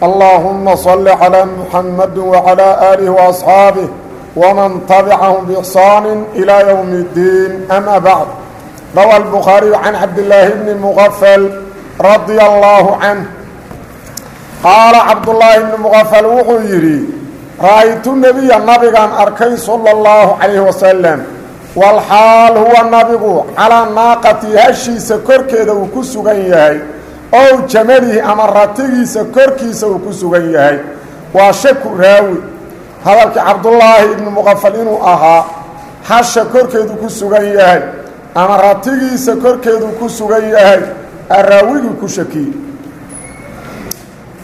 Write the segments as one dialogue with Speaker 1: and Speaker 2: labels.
Speaker 1: allaahuma salli calaa muxamadi wacalaa aalihi waasxaabih wman tabicahum bixsaani ilaa ywmi اddiin ama bacd rawa albukhaariyu can cabdillaahi bni muqafal radia allaahu canh qaala cabdullaahi bni muqafal wuxuu yidhi ra'aytu nebiya nabigaan arkay sala اllahu calayhi wasalam walxaal huwa nabigu calaa naaqati hashiisa korkeeda uu ku sugan yahay ow jamalihi ama ratigiisa korkiisa uu ku sugan yahay. Waa shaku raawi. Hadalkii cabdullaahi ibnu muqafal inuu ahaa hasha korkeedu ku sugan yahay ama ratigiisa korkeedu ku sugan yahay araawigii ku shakiyey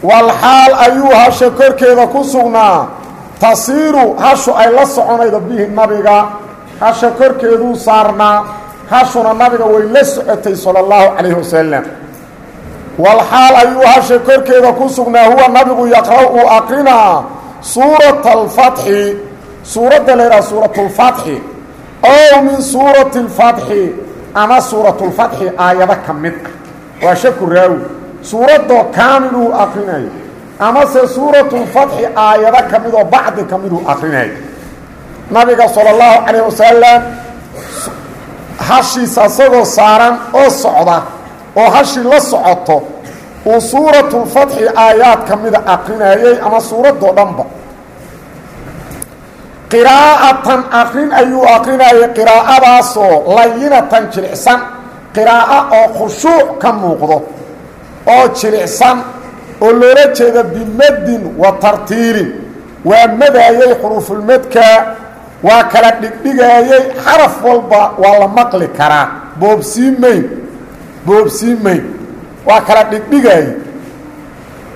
Speaker 1: walxaal ayuu hasha korkeeda ku sugnaa. Tasiiru hashu ay la soconaydo bihi nabiga. Hasha korkeeduu saarnaa. Hashuna nabiga way la socotay sala allahu calayhi wasalam walxaal ayuu hasha korkeeda ku sugnaa huwa nabigu yaqra' uu aqrinaa suurata alfatxi suuradda la yidhaha suuratulfatxi ow min suurati alfatxi ama suuratulfatxi aayado ka mid ah waa shaku raawi suuradoo kaamil uu akrinayo amase suuratulfatxi aayado ka mid oo bacdi ka miduu akrinayo nabiga sala allahu calayh wasalam hashiisa isagoo saaran oo socda oo hashii la socoto uu suuratulfatxi aayaad ka mida akrinayey ama suuradoo dhanba. Qiraa'atan akrin ayuu akrinayay qiraa'adaasoo layinatan jilicsan qiraa'o oo khushuuc ka muuqdo oo jilicsan oo loola jeeda bimadin wa tartiilin. Waa madaayey xuruufulmadka waa kala dhigdhigaayey xaraf walba waa la maqli karaa boobsiimayn boobsiimayn waa kala dhigdhigaayey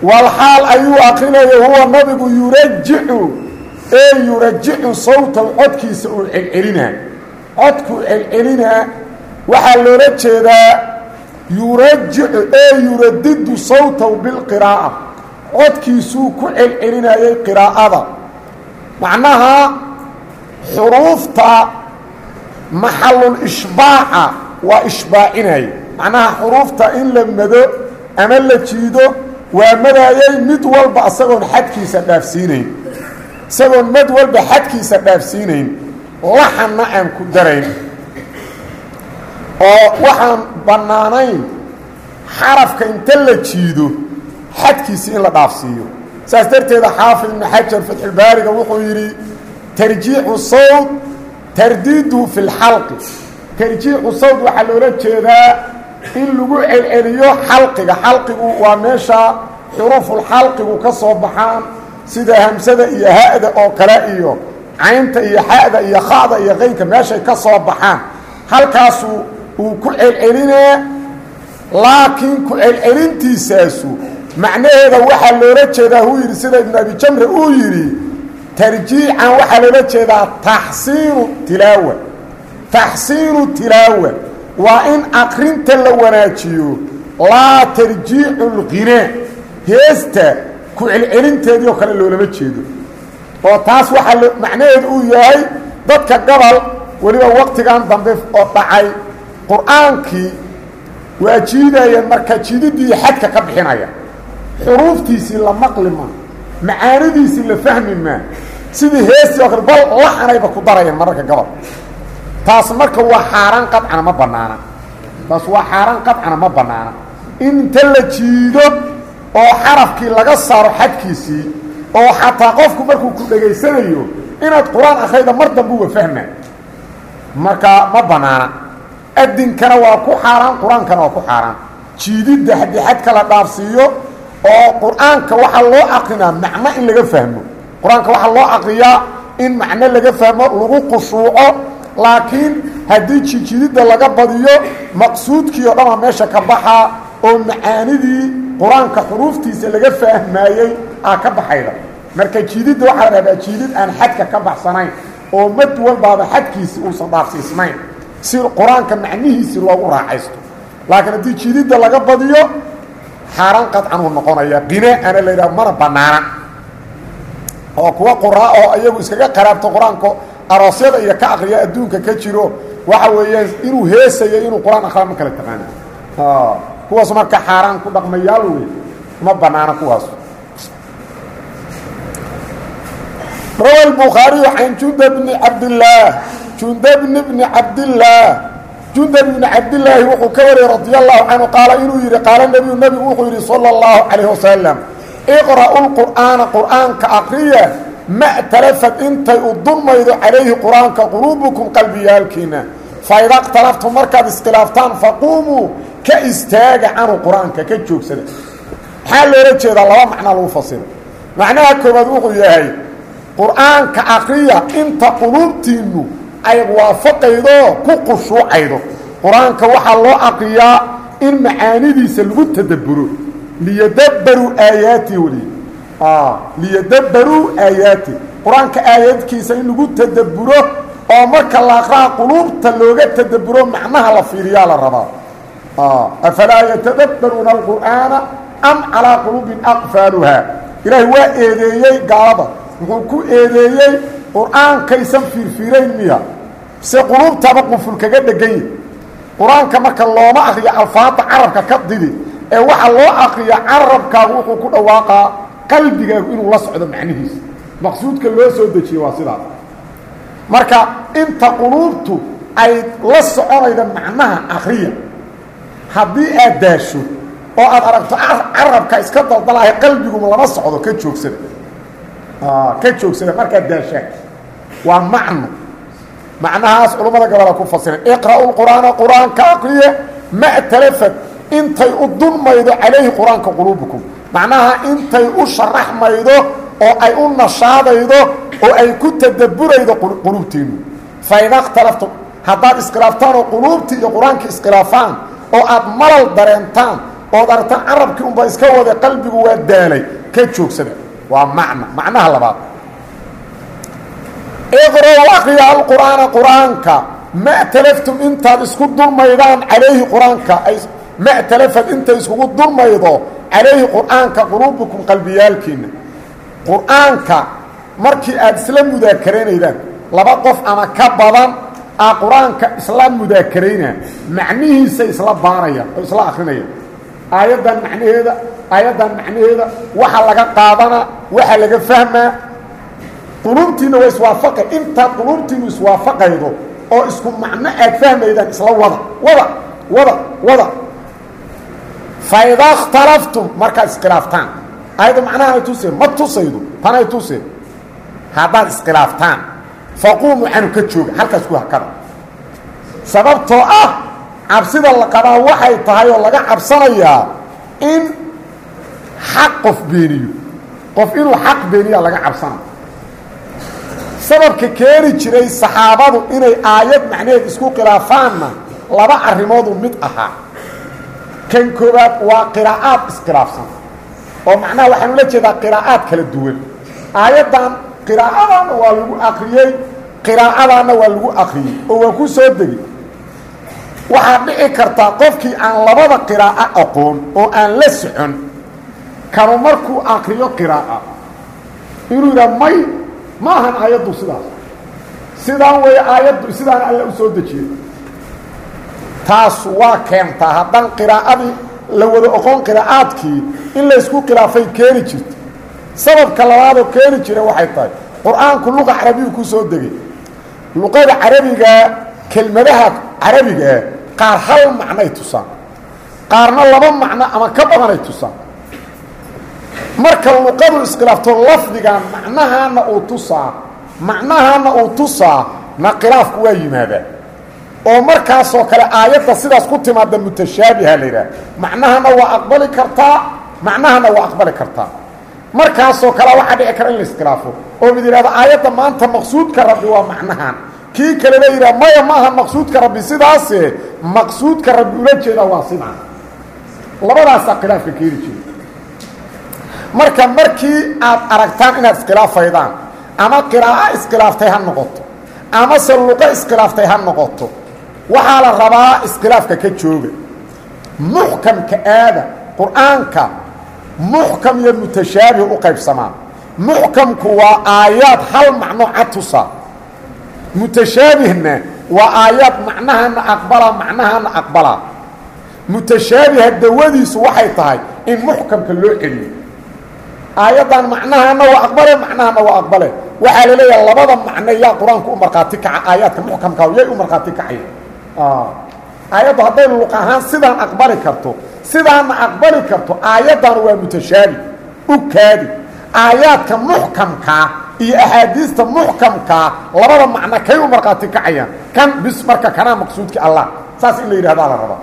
Speaker 1: walxaal ayuu akrinaya huwa nabigu yurajicu ee yurajicu sawtaw codkiisa uu celcelinaa codkuu celcelinaa waxaa loola jeedaa yurajicu ee yuradidu sawtaw bilqiraa'a. Codkiisuu ku celcelinayay qiraa'ada. Macnaha xuruufta maxalul ishbaaca waa ishbaacinaya macnaha xuruufta in la mado ama la jiido waa madaayay mid walba isagoon xadkiisa dhaafsiinayn. Isagoon mad walba xadkiisa dhaafsiinayn. Laxanna aan ku darayn. Oo waxaan bannaanayn xarafka inta la jiido xadkiisi in la dhaafsiiyo. Saas darteeda xaafid ibnu xajar fatxulbaariga wuxuu yidhi tarjiixu sawd tardiidu fi lxalqi tarjiixu in lagu celceliyo xalqiga. Xalqigu waa meesha xuruufulxalqigu ka soo baxaan sida hamsada iyo ha-da oo kale iyo caynta iyo xa'da iyo kha'da iyo qaynka meeshay ka soo baxaan. Halkaasu uu ku celcelinaa laakiin ku celcelintiisaasu macnaheeda waxaa loola jeedaa huu yidhi sida ibnu abi jamre uu yidhi tarjiican waxaa loola jeedaa taxsiinu tilaawa. Taxsiinu tilaawa waa in akrinta la wanaajiyo. Laa tarjiicu lqinaa heesta ku celcelinteedii oo kale loolama jeedo. Oo taas waxaa macnaheedu uu yahay dadka gabal weliba waqtigan dambe oo dhacay. Qur'aankii waa jiidayeen marka jiididii xadka ka bixinaya. Xuruuftiisii la maqli maa macaanidiisii la fahmi maa sidii heestii oo kale bal laxanayba ku darayeen mararka gabal taas marka waa xaaraan qadcana ma bannaana. Taas waa xaaraan qadcana ma bannaana. In inta la jiido oo xarafkii laga saaro xadkiisii oo xataa qofku markuu ku dhegaysanayo inaad qur'aan akhrayda mar dambe uga fahmaa marka ma bannaana. Adinkana waa ku xaaraan qur'aankana waa ku xaaraan. Jiididda haddii xadka la dhaafsiiyo oo qur'aanka waxaa loo aqrinaa macno in laga fahmo. Qur'aanka waxaa loo aqriyaa in macno laga fahmo lagu qushuuco laakiin haddii jiijididda laga badiyo maqsuudkii oo dhanaa meesha ka baxaa oo macaanidii qur'aanka xuruuftiisa laga fahmaayey aa ka baxayda. Marka jiididda waxaa la rabaa jiidid aan xadka ka baxsanayn oo mad walbaaba xadkiisi uusan dhaafsiisnayn si qur'aanka macnihiisii loogu raaxaysto laakiin haddii jiididda laga badiyo xaaraan qadcan uu noqonaya qinaa'ana la yidhaha mana bannaana oo kuwa quraa oo iyagu iskaga qaraabto qur'aanka aroosyada iyo ka akriya adduunka ka jiro waxa weeyaan inuu heesayo inuu qur-aan akraa ma kala taqaana kuwaas marka xaaraan ku dhaqmayaal wey ma bannaana kuwaas rawa الbukhaariyu can junda bni cabdillaah junda bni bni cabdillaah junda bni cabdillaahi wuxuu ka wariyey radi allahu canhu qaala inuu yidhi qaala nebiyu nebigu wuxuu yidhi salى اllahu calayh wasalam iqra'u lqur'aana qur'aanka akriya ma talafad intay u dulmaydo calayhi qur'aanka quluubukum qalbiyaalkiina. Faida اkhtalaftum markaad iskhilaaftaan faquumuu ka istaaga canhu qur'aanka ka joogsada. Maxaa loola jeedaa? Laba macnaa lagu fasiro. Macnaha koobaad wuxuu yahay qur'aanka akriya inta quluubtiinnu ay waafaqaydo ku qushuucaydo qur'aanka waxaa loo akriyaa in macaanidiisa lagu tadabburo. Liyadabbaruu aayaati weliy liyadabbaruu aayaati qur'aanka aayaadkiisa in lagu tadabburo oo marka la aqraa quluubta looga tadabburo macnaha la fiiriyaa la rabaa afalaa yatadabbaruuna alqur'aana am calaa quluubin aqfaaluhaa ilaahay waa eedeeyey gaalada wuxuu ku eedeeyey qur'aankaysan fiirfiirayn miya se quluubtaba qunful kaga dhegan yahi qur'aanka marka looma akriyo alfaada carabka ka didi ee waxaa loo akriya carabkaagu wuxuu ku dhawaaqaa qalbigaagu inuu la socdo macnihiisa. Maqsuudka loo soo dejiye waa sidaas marka inta quluubtu ay la soconayda macnaha akriya haddii aad daasho oo aad aragto carabka iska daldalahay qalbiguma lama socdo ka joogsada. Ka joogsada markaad daashaan waa macno. Macnahaas culummada gabola ku fasiran iqra'u lqur'aana qur'aanka akriye ma talafad intay u dulmaydo calayhi qur'aanka quluubukum macnaha intay u sharaxmaydo oo ay u nashaadaydo oo ay ku tadabburaydo quluubtiinnu faida اkhtalaftum haddaad iskhilaaftaan oo quluubtii iyo qur'aanka iskhilaafaan oo aad malal dareentaan ood aragtaan carabkii unba iska wada qalbigu waa daalay ka joogsada. Waa macno macnaha labaad. Iqra'u akriya alqur'aana qur'aanka. Ma talaftum intaad isku dulmaydaan calayhi qur'aanka ay ma talafad intay iskugu dulmaydo calayhi qur'aanka quluubukum qalbiyaalkiina qur'aanka markii aad isla mudaakaraynaydan laba qof ama ka badan aa qur'aanka isla mudaakarayna macnihiisa isla baaraya oo isla akrinaya aayaddan macnaheeda aayaddan macnaheeda waxa laga qaadanaa waxa laga fahmaa quluubtiinna waa iswaafaqa intaad quluubtiinu iswaafaqaydo oo isku macno aad fahmaydaan isla wada wada wada wada faida اkhtalaftum markaad iskhilaaftaan. ayadda macnahanay tuseen ma tusaydo tanay tuseen haddaad iskhilaaftaan faquumuu canu ka jooga halkaas ku hakada sababtoo ah cabsida la qabaa waxay tahay oo laga cabsanayaa in xaq qof beeniyo qof inuu xaq beeniyaa laga cabsanaya sababka keeni jiray saxaabadu inay aayad macnaheed isku khilaafaanna laba arrimoodu mid ahaa kan koowaad waa qiraa'aad iskhilaafsan oo macnaha waxaan ula jeedaa qiraa'aad kala duwan. Aayaddan qiraa'adaanna waa lagu akriyey qiraa'adaanna waa lagu akriyey. Oo waa ku soo degey waxaa dhici kartaa qofkii aan labada qiraa'o aqoon oo aan la socon kanu markuu akriyo qiraa'a. Inuu yidhaha may ma aayaddu sidaas. Sidaan weeye aayaddu sidaan alla u dejiyey taas waa keentaa haddaan qiraa'adii la wada oqon qiraa'aadkii in laysku khilaafay keeni jirto. Sababka labaadoo keeni jira waxay tahay qur'aanku luqa carabiyu ku soo degay. Luqada carabigaa kelmadaha carabigaa qaar hal macnay tusaan. Qaarna laba macno ama ka badanay tusaan. Marka luqadu iskhilaafto lafdigan macnahaana uu tusaa macnahaana uu tusaa na khilaafku waa yimaadaa oo markaasoo kale aayadda sidaas ku timaada mutashaabiha la yidhaah macnahana waa aqbali kartaa macnahana waa aqbali kartaa. Markaasoo kale waxaa dhici kara in la iskhilaafo oo mid yidhahdo aayadda maanta maqsuudka rabbi waa macnahan. Kii kalena yidhah maya ma aha maqsuudka rabbi sidaase maqsuudka rabbi ula jeeda waa sidaa. Labadaasaa khilaafka keeni jira marka markii aad aragtaan inaad iskhilaafaydaan ama qiraa'o iskhilaaftay ha noqoto amase luqo iskhilaaftay ha noqoto waxaa la rabaa iskhilaafka ka jooga. Muxkamka aada qur'aanka muxkam iyo mutashaabih u qaybsamaan. Muxkamku waa aayaad hal macno cad tusa mutashaabihna waa aayaad macnahana aqbala macnahana aqbala. Mutashaabiha dawadiisu waxay tahay in muxkamka loo celiyo. Aayaddan macnahana waa aqbale macnahana waa aqbale. Waxaa la leeyaha labada macno yaa qur'aanku u markhaati kaca aayaadka muxkamka yay u markhaati kacaya aayaddu hadday luq ahaan sidaan aqbali karto sidaana aqbali karto aayaddan waa mutashaabih u kaadi. Aayaadka muxkamkaa iyo axaadiista muxkamkaa labada macno kay u markhaati kacayaan. Kan bis marka kanaa maqsuudkii allah. Saas in la yidhahdaa la rabaa.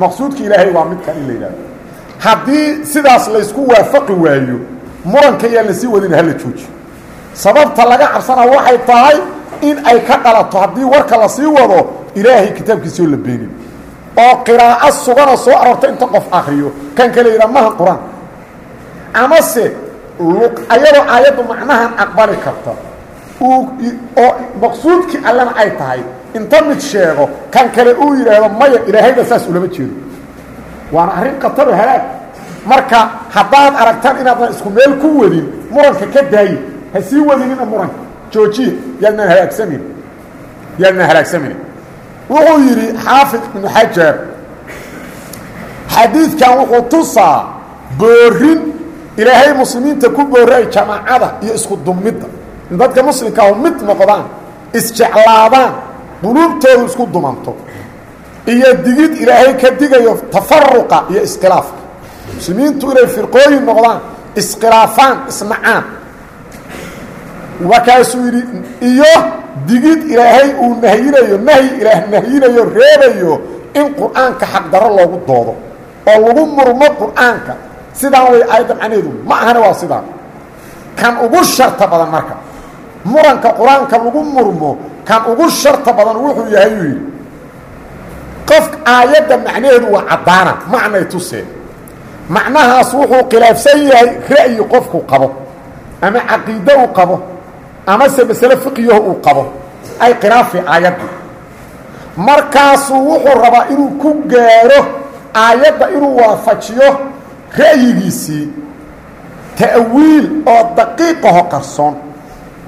Speaker 1: Maqsuudka ilaahay waa midkan in la yidhahdo. Haddii sidaas laysku waafaqi waayo muranka yaa la sii wadin hala joojiyo sababta laga cabsana waxay tahay in ay ka dhalato haddii warka la sii wado ilaahay kitaabkiisoo la beenin oo qiraa'o sugana soo aroorta inta qof akriyo kan kale yidhaa maha qur'aan. Amase ayadoo aayaddu macnahan aqbali karta. Oo maqsuudkii allena ay tahay inta mid sheego kan kale uu yidhaahdo maya ilaahayba saas ulama jeedo. Waana arrin khataro halaag. Marka haddaad aragtaan inaadnan isku meel ku wadin muranka ka daayi. Ha sii wadinina muranka joojiya yaadnaan halaagsamin yaadnaan halaagsamin wuxuu yidhi xaafid ibnu xajar xadiidkan wuxuu tusaa boorin ilaahay muslimiinta ku boorray jamaacada iyo isku dumidda. Dadka muslimkaahu mid noqdaan isjeclaadaan quluubtoodu isku dumanto. Iyo digid ilaahay ka digayo tafaruqa iyo iskhilaafka muslimiintu inay firqooyin noqdaan iskhilaafaan isnacaan markaasuu yidhi iyo digid ilaahay uu nahyinayo nahyi ilaah nahyinayo reebayo in qur'aanka xaqdaro loogu doodo oo lagu murmo qur'aanka. Sidaan way aayadda macnaheedu ma ahana waa sidaan. Kan ugu sharta badan marka muranka qur'aanka lagu murmo kan ugu sharta badan wuxuu yahay qof aayadda macnaheedu waa caddaana macnay tuseen macnahaas wuxuu khilaafsan yahay ra'yi qofku qabo ama caqiide uu qabo amase masale fiqiyaho uu qabo ay khilaafi aayadda markaasuu wuxuu rabaa inuu ku gaaro aayadda inuu waafajiyo ra'yigiisii ta'wiil oo daqiiqaho qarsoon.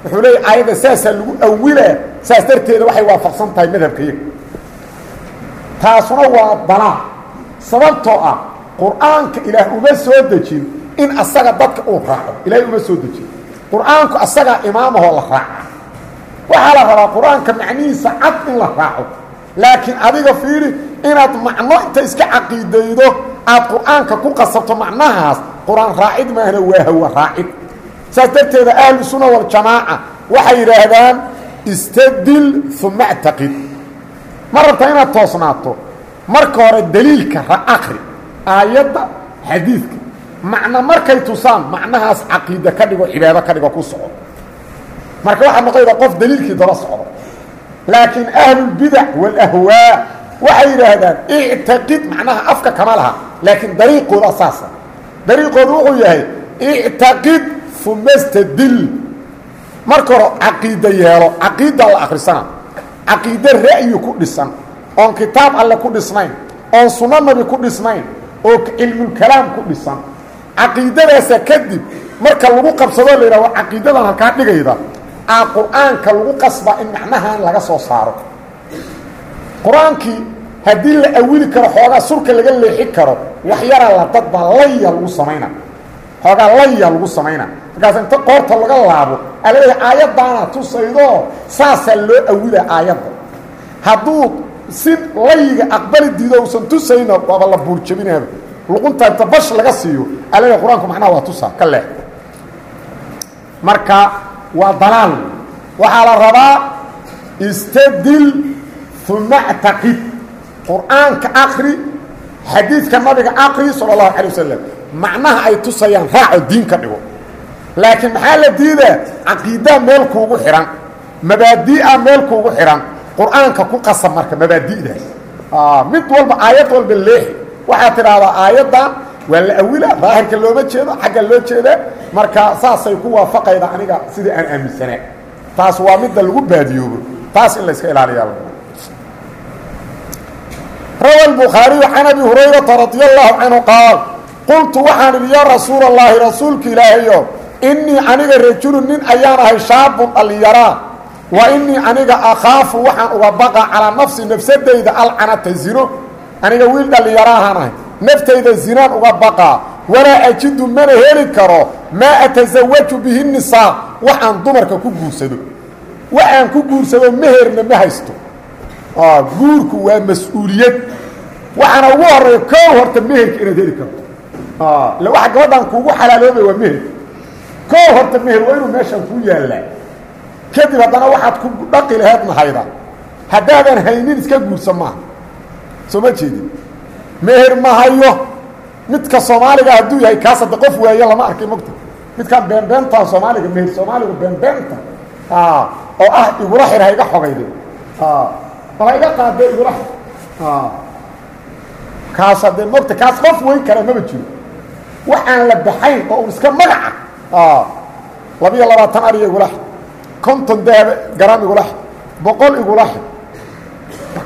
Speaker 1: Wuxuu leeyahy aayadda saasaa lagu awilaa saas darteeda waxay waafaqsan tahay madhabka iyaga. Taasuna waa dalaal sababtoo ah qur'aanka ilaah uma soo dejin in asaga dadka uu raaco ilaahay uma soo dejin qur'aanku asagaa imaamahoo la raaca waxaa la rabaa qur'aanka macnihiisa cad in la raaco. Laakiin adiga fiiri inaad macno inta iska caqiidaydo aad qur'aanka ku qasabto macnahaas qur'aan raacid maahna waa hawa raacid. Saas darteeda ahlu sunna waljamaaca waxay yidhaahdaan istadil uma actaqid ma rabtaa inaad toosnaato? Marka hore daliilka ra akri aayadda xadiidka macno markay tusaan macnahaas caqiida ka dhigo cibaado ka dhigo ku soco marka waxaad noqoyda qof daliilkii daba socdo. Laakiin ahlulbidac waalahwaa waxay yidhaahdaan ictaqid macnaha afka kama laha laakiin dariiqooda saasa dariiqoodu yahay ictaqid uma stadil marka hore caqiida yeelo. Caqiida la akrisana caqiide ra'yi ku dhisan. Oon kitaab alle ku dhisnayn. Oon sunno nabi ku dhisnayn. Oo cilmulkalaam ku dhisan caqiidadaasa kadib marka lagu qabsadoo la yidhahdo caqiidadan halkaa dhigayda aa qur'aanka lagu qasba in macnahan laga soo saaro. Qur'aankii haddii la awili karo xoogaa surka laga leexi karo wax yaraa la dadba laya lagu samayna. Xoogaa laya lagu samayna. Markaas inta qoorta laga laabo aa la leeyahay aayaddaana tusaydoo saasaa loo awila aayadda. Hadduu si layiga aqbali diido usan tusayno waaba la buurjabinaaba luqunta inta bash laga siiyo la leeyahay qur'aanku macnaha waa tusaa ka leex. Marka waa dalaal. Waxaa la rabaa istadil uma actaqid qur'aanka akri xadiidka nabiga akri sala allahu calay wasalam macnaha ay tusayaan raaco diin dhigo. Laakiin maxaa la diidaa? Caqiidaa meel kuugu xidhan mabaadi'a meel kuugu xidhan qur'aanka ku qasab marka mabaadi'daas mid walba aayad walba leexi waxaad tidhaahdaa aayaddan waa la awila daahirka looma jeedo xagga loo jeeda marka saasay ku waafaqayda aniga sidii aan aaminsanaa taas waa midda lagu baadiyoobo taas in la iska ilaaliyaa rawa الbukhaariyu can abi hurayrata radi allahu canhu qaal qultu waxaan idhi yaa rasuula اllaahi rasuulka ilaahayo inii aniga rajulu nin ayaan ahay shaabun dhallinyaraa wa inii aniga akhaafu waxaan uga baqa calaa nafsi nafsadayda alcanata zino aniga wiil dhallinyaraahaan ahay naftayda zinaan uga baqaa walaa ajidu mana heli karo maa atasawaju bihi nisaa waxaan dumarka ku guursado. Waxaan ku guursado meherna ma haysto. Guurku waa mas'uuliyad. Waxaana ugu horreeya koow horta meherka inaad heli karto waxa gabadhan kuugu xalaaloobay waa meher koow horta meher waa inuu meeshan ku yaallaa kadib haddana waxaad ku dhaqi laheedna hayda haddaadan haynin iska guursan maaha soo ma jeedin? Meher ma hayo? Midka soomaaliga hadduu yahay kaas hadda qof waaye lama arkay mogta midkaan beenbeentaa soomaaliga meher soomaaligu beenbeenta oo ah igula xir ha iga xogayde. Bala iga qaade igula xir kaas haddee mogta kaas qof weyn kara maba jiro. Waxaan la baxayn oo un iska magaca. Labiyo labaatan ariya igula xir konton dahaba garam igula xir boqol igula xir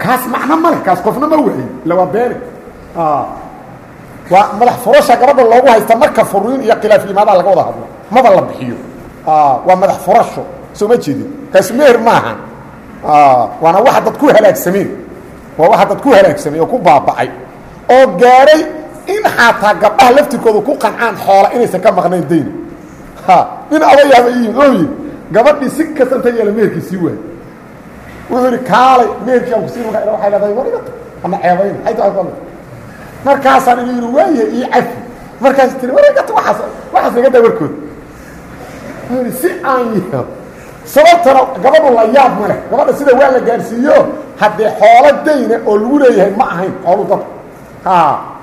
Speaker 1: kaas macno ma leh kaas qofna ma waayin illa waa beene waa madax furasha gabadha loogu haysta marka furiin iyo khilaaf yimaadaa laga wada hadlo. Maba la bixiyo. Waa madax furasho. Soo ma jeedin. Kaas meher maaha waana waxa dad ku halaagsameen. Waa waxa dad ku halaagsamay oo ku baaba'ay. Oo gaaray in xataa gabdhaha laftirkooda ku qancaan xoola inaysan ka maqnayn dayna nin adayaaba oo yidhi gabadhii si kasta inta yeela meherkii sii waayey wuxuu yidhi kaalay meherkii aan ku sii waay leedahay war igata ama ceebayna ayta markaasaan inu yidhi waaye ii cafi markaas tiri war igata waaas waxaas naga daa warkooda wuxuu yidhi si aan yeelo sababtana gabadhu la yaab ma leh. Gabadha sida waa la gaarsiiyo haddee xoolo dayna oo lagu leeyahay ma ahayn xoolu dadka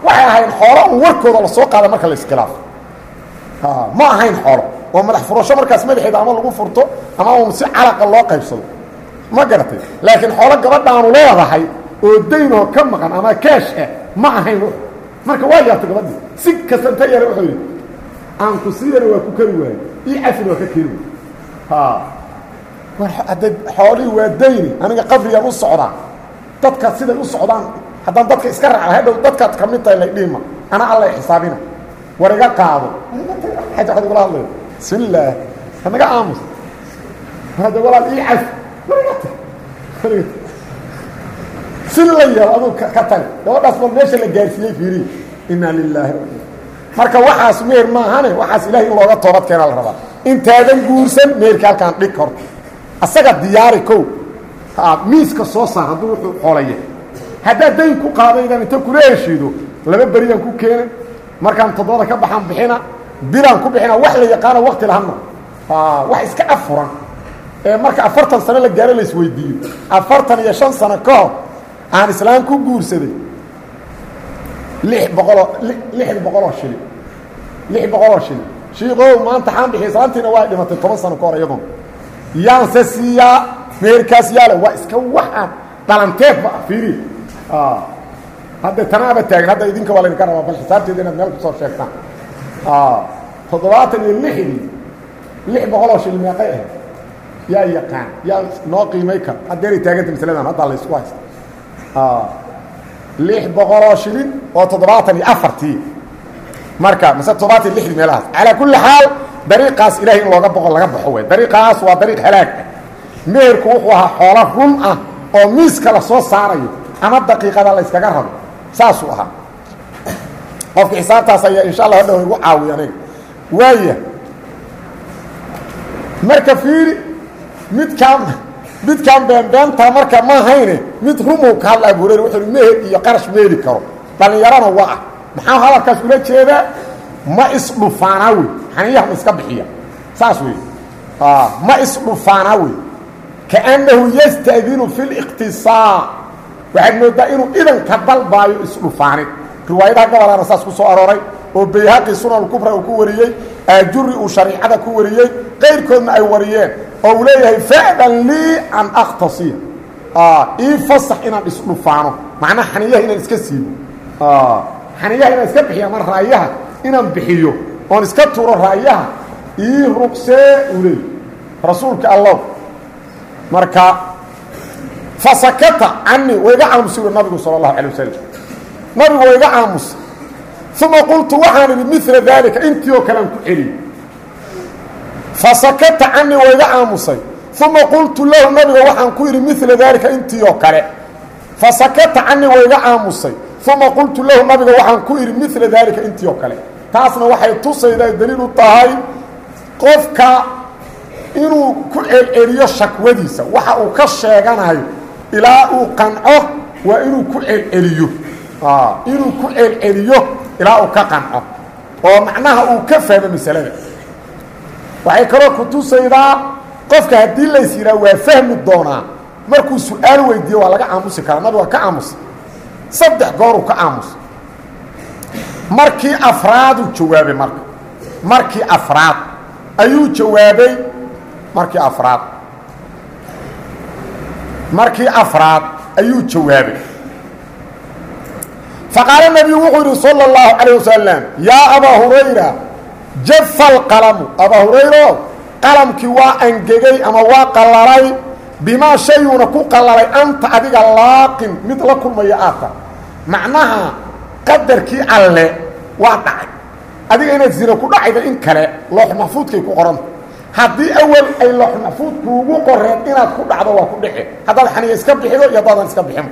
Speaker 1: waxay ahayn xoolo un warkooda la soo qaada marka la iskhilaafo ma ahayn xoolo. Oo madax furasho markaas madaxeeda ama lagu furto ama un si calaqa loo qaybsado ma garatay laakiin xoolo gabadhaanu leedahay oo daynoo ka maqan ama kaash ah ma ahayn marka waa yaabta gabadhii. Si kasta inta yara wuxuu yidhi aan ku sii yara waa ku kari waayo io cafin waa ka keeni waay hadda xoolihii waa dayni aniga qabrigaan u socdaa dadka siday u socdaan haddaan dadka iska raaca hadhow dadkaad ka mid tahay laydhiima ana alla xisaabina. War iga qaado. Aja waad igula hadlaya bismillaah hanaga aamus. Walaal ii caf si la yaro aduu ka tag gabadhaas bal meesha la gaarsiiyey fiiriy inaa lilaahi marka waxaas meher maahane waxaas ilahay in looga toobad keena la rabaa. Intaadan guursan meherka halkaan dhig hor asaga diyaari kow miiska soo saar hadduu wuxuu xoolaya haddaad dayn ku qaadaydan inta kula heshiido laba beriyaan ku keenan markaan toddobada ka baxaan bixina bilaan ku bixina wax la yaqaano wakti lahana wax iska afuran ee marka afartan sano la gaaro la isweydiiyo. Afartan iyo shan sano ka hor aan islaam ku guursaday lix boqoloo lix boqoloo shilin. Lix boqoloo shilin. Shiikow maanta xaan bixi islaantiina waa dhimatay toban sano ka hor iyadoon yaanse siiyaa meherkaas yaale waa iska waxaan dhalanteedba fiiri. Hadda tanaaba taagan hadda idinka waa laydinka rabaa bal xisaabteeda inaad meel ku soo sheegtaan. Toddobaatan iyo lixdii lix boqoloo shilin meeqay ahayd yaa yaqaan yaa noo qiimay kar haddeeray taaganta masaladan haddaa la isku haysta lix boqoloo shilin oo toddobaatan iyo afartii marka mase toddobaatan iyo lixdii meelahaas. Calaa kulli xaal dariiqaas ilahay in looga boqo laga baxo wey dariiqaas waa dariiq halaag. Ah meherku wuxuu ahaa xoolo run ah oo miiska la soo saarayo ama daqiiqada la yskaga rabo. Saasuu ahaa. Qofka xisaabtaas ayaa insha allah hadhow igu caawiya aniga. Waaya marka fiiri midkaan midkaan beenbeentaa marka ma hayne mid rumuu ka hadla abu hurayra wuxuu meher iyo qarash meeli karo. Dhallinyarana waa ah maxaa hadalkaas ula jeedaa ma isdhufaanaa wey. Xaniyaha ma iska bixiya. Saas wey. Ma isdhufaanaa wey. Kaannahu yastadinu fi liqtisaa waxaad moodaa inuu idanka dalbaayo isdhufaanid riwaayadaha gobolaana saas ku soo arooray oo bayhaqi sunan kubra uu ku wariyey aajuri uu shariicada ku wariyey qayrkoodna ay wariyeen oo uu leeyahay fa'dan lii an akhtasiya ii fasax inaan isdhufaano macnaha xaniyaha inaan iska siibo xaniyaha inaan iska bixiya ama ra'yaha inaan bixiyo oon iska turo ra'yaha ii ruqsee uu rasuulka allow marka fasakata canii wayga aamusay ui nabigu sala allahu calay wasalam nabigu qultu waxaan idhi mila daalika intii oo ku celiyey fasakata canii wayga aamusay uma qultu lahu nabiga waxaan ku idhi mila daalika intii oo kale. Fasakata canii wayga aamusay uma qultu lahu nabiga waxaan ku idhi mila daalika intii oo kale. Taasna waxay tusaydaa daliil u tahay qofka inuu ku celceliyo shakwadiisa. Waxa uu ka sheeganayo ilaa uu qanco waa inuu ku celceliyo. Inuu ku celceliyo ilaa uu ka qanco. Oo macnaha uu ka fahmo masalada waxay kaloo ku tusaydaa qofka haddii lays yidhaha waa fahmi doonaa markuu su-aal weydiiyo waa laga aamusi karaa nabiga ka aamusa saddex gooruu ka aamusa markii afraaduu jawaabay marka markii afraad ayuu jawaabay markii afraad markii afraad ayuu jawaabay faqaala nebiyu wuxuu yidhi salى اllahu calayه wasalam yaa abaa hurayra jafa alqalamu abaa hurayro qalamkii waa angegay ama waa qallalay bimaa shayuuna ku qallalay anta adiga laaqin mid la kulmaya aata. Macnaha qadarkii alle waa dhacay. Adiga inaad zina ku dhacayda in kale loox maxfuudkay ku qoranta haddii awal ay loox maxfuud kuugu qoreen inaad ku dhacdo waa ku dhici. Haddaad xaniya iska bixido iyo haddaadan iska bixin.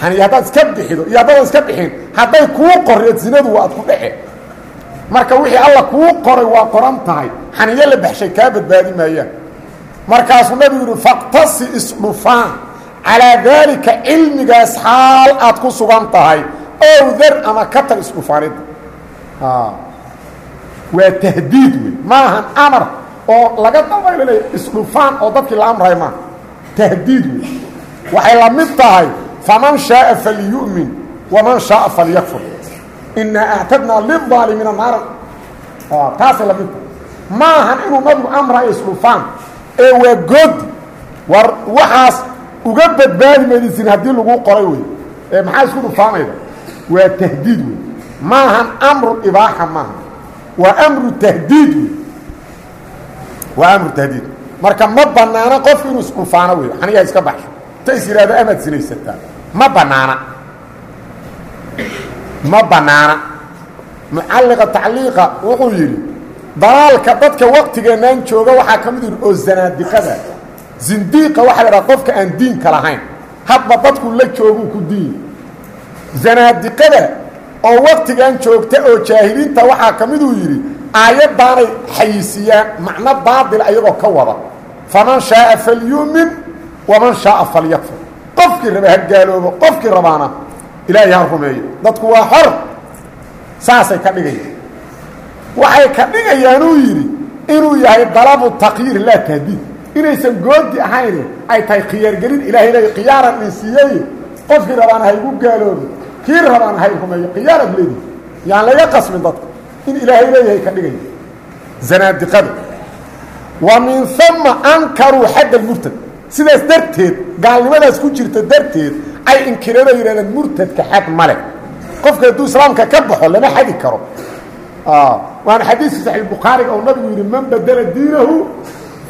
Speaker 1: Xaniya haddaad iska bixido iyo haddaadan iska bixin. Hadday kuu qoreed zinadu waa ad ku dhici marka wixii alla kuu qoray waa qoran tahay. Xaniyo la baxshay kaa badbaadi maayaan. Markaasuu nabigu yihi faqtasi isdhufaan. Calaa daalika cilmigaas xaal aad ku sugan tahay. Ow dar ama ka tag isdhufaanidda waa tahdiid wey maahan amar oo laga dabaylanayo isdhufaan oo dadkii la amrayo maaha tahdiid wey waxay la mid tahay faman shaaa falyu'min waman shaaa falyakfur inaa actadnaa lilaalimiina naara taasay la mid tahay maahan inuu nabigu amrayo isdhufaan ee waa goodi war waxaas uga badbaadi maydisin haddii lagu qoray wey ee maxaa isku dhufaanayda waa tahdiid wey maahan amru ibaaxa maaha waa amru tahdiid wey waa amru tahdiid marka ma banaana qofku inuu isdhufaano wey xaniyaha iska baxsho ta is yidhahdo amaad sinaysataa ma banaana ma banaana. Mucalliqa tacliiqa wuxuu yidhi dalaalka dadka waktigeennaan jooga waxaa ka mid yihi oo zanaadiqada zindiiqa waxaa la idhaha qofka aan diinka lahayn hadba dadku la jooguu ku diin. Zanaadiqada oo waktigan joogta oo jaahiliinta waxaa ka miduu yidhi aayaddaanay xayisiiyaan macno baadil ayagoo ka wada. Faman shaaa falyu'min waman shaaa falyakfur. Qofkii raba ha gaaloobo qofkii rabaana ilaahay ha rumeeyo dadku waa xor. Saasay ka dhigayaan waxay ka dhigayaanuu yidhi inuu yahay dalabu takyiir laa tahdiid inaysan goodi ahayn ay tahay khiyaargelin ilaahay leey khiyaaran in siiyey. Qofkii rabaana ha igu gaaloobo kii rabaana ha rumeeyo khiyaarad leedi. Yaan laga qasmin dadka. In ilaahay leeyahay ka dhigaya zanaadiqada. Wa min uma ankaruu xadda murtad sidaas darteed gaalnimadaas ku jirta darteed ay inkireen oo yidhahdeen murtadka xad male qofka hadduu islaamka ka baxo lama xadi karo. Waana xadiiska saxiix bukhaariga oo nabigu yidhi man badela diinahu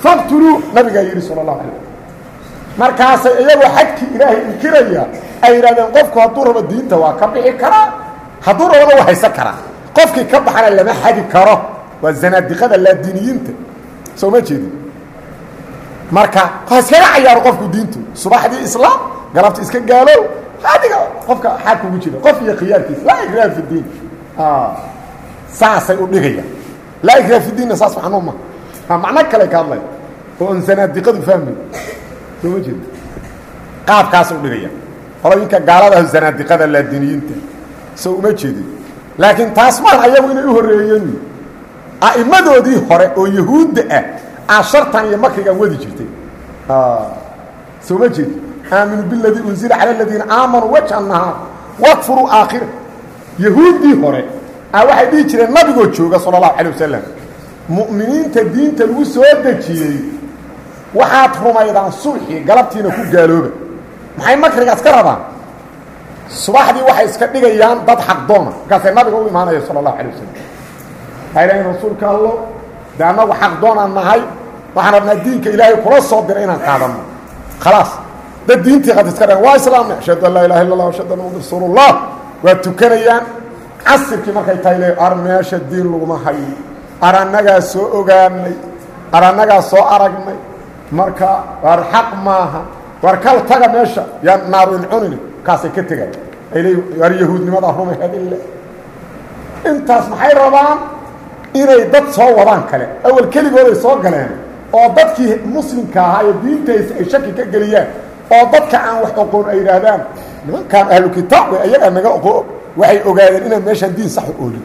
Speaker 1: faqtuluu nabigaa yidhi sala allahu alay markaasay iyagoo xadkii ilaahay inkiraya ay yidhahdeen qofku hadduu rabo diinta waa ka bixi karaa hadduu rabona waa haysan karaa qofkii ka baxana lama xadi karo. Waa zanaadiqada laadiniyiinta. Soo ma jeedin marka ha iskaga cayaaro qofku diintu subaxdii islaam galabta iska gaalow adiga qofka xaad kugu jira qof iyo khiyaarkiisa laa ikraha fi diin. Saasay u dhigayaan laa ikraha fi diinna saas macnuu ma. Macno kale ka hadlay. Oo on zanaadiqadu fahmay soo ma jeeda qaabkaasay u dhigayaan qolooyinka gaaladaah zanaadiqada laadiniyiinta soo uma jeedin laakiin taas maan ayagu inay u horreeyeen. A'immadoodii hore oo yahuudda ah aa shartan iyo makrigan wadi jirtay. Soo ma jeedi aaminu biladii unzila cala aladiina aamanuu wajha nahaar wakfuruu aakhira yahuuddii hore a waxay dhihi jireen nabigoo jooga sala allahu calay wasalam mu'miniinta diinta lagu soo dejiyey waxaad rumaydaan subxii galabtiina ku gaalooba. Maxay makrigaas ka rabaan? Subaxdii waxay iska dhigayaan dad xaqdoona markaasay nabiga u imaanaya sala allahu alay wasalam waxay leeyiin rasuulka allo dee annagu xaqdoonaan nahay waxaan rabnaa diinka ilaahay kula soo diray inaan qaadanno khalaas dad diintii qad iska dheen waa islaamna ashhadu an laa ilaha illa allah ashhadu anna muhamad rasuulullah. Waa tukanayaan casirkii markay tahay le ar meesha diin laguma hayo ar annagaa soo ogaanay ar annagaa soo aragnay marka war xaq maaha war kal taga meesha yaa naaru incunin kaasay ka tegaan ay le war yahuudnimada rumaheedille intaas maxay rabaan inay dad soo wadaan kale. Awal keligooday soo galeen. Oo dadkii muslimka ahaa ee diintaysa ay shaki ka geliyaan. Oo dadka aan wax oqoon ay yidhaahdaan nimankaan ahlu kitaab wey ayagaa naga oqo waxay ogaadeen inaan meeshaan diin sax u oolin.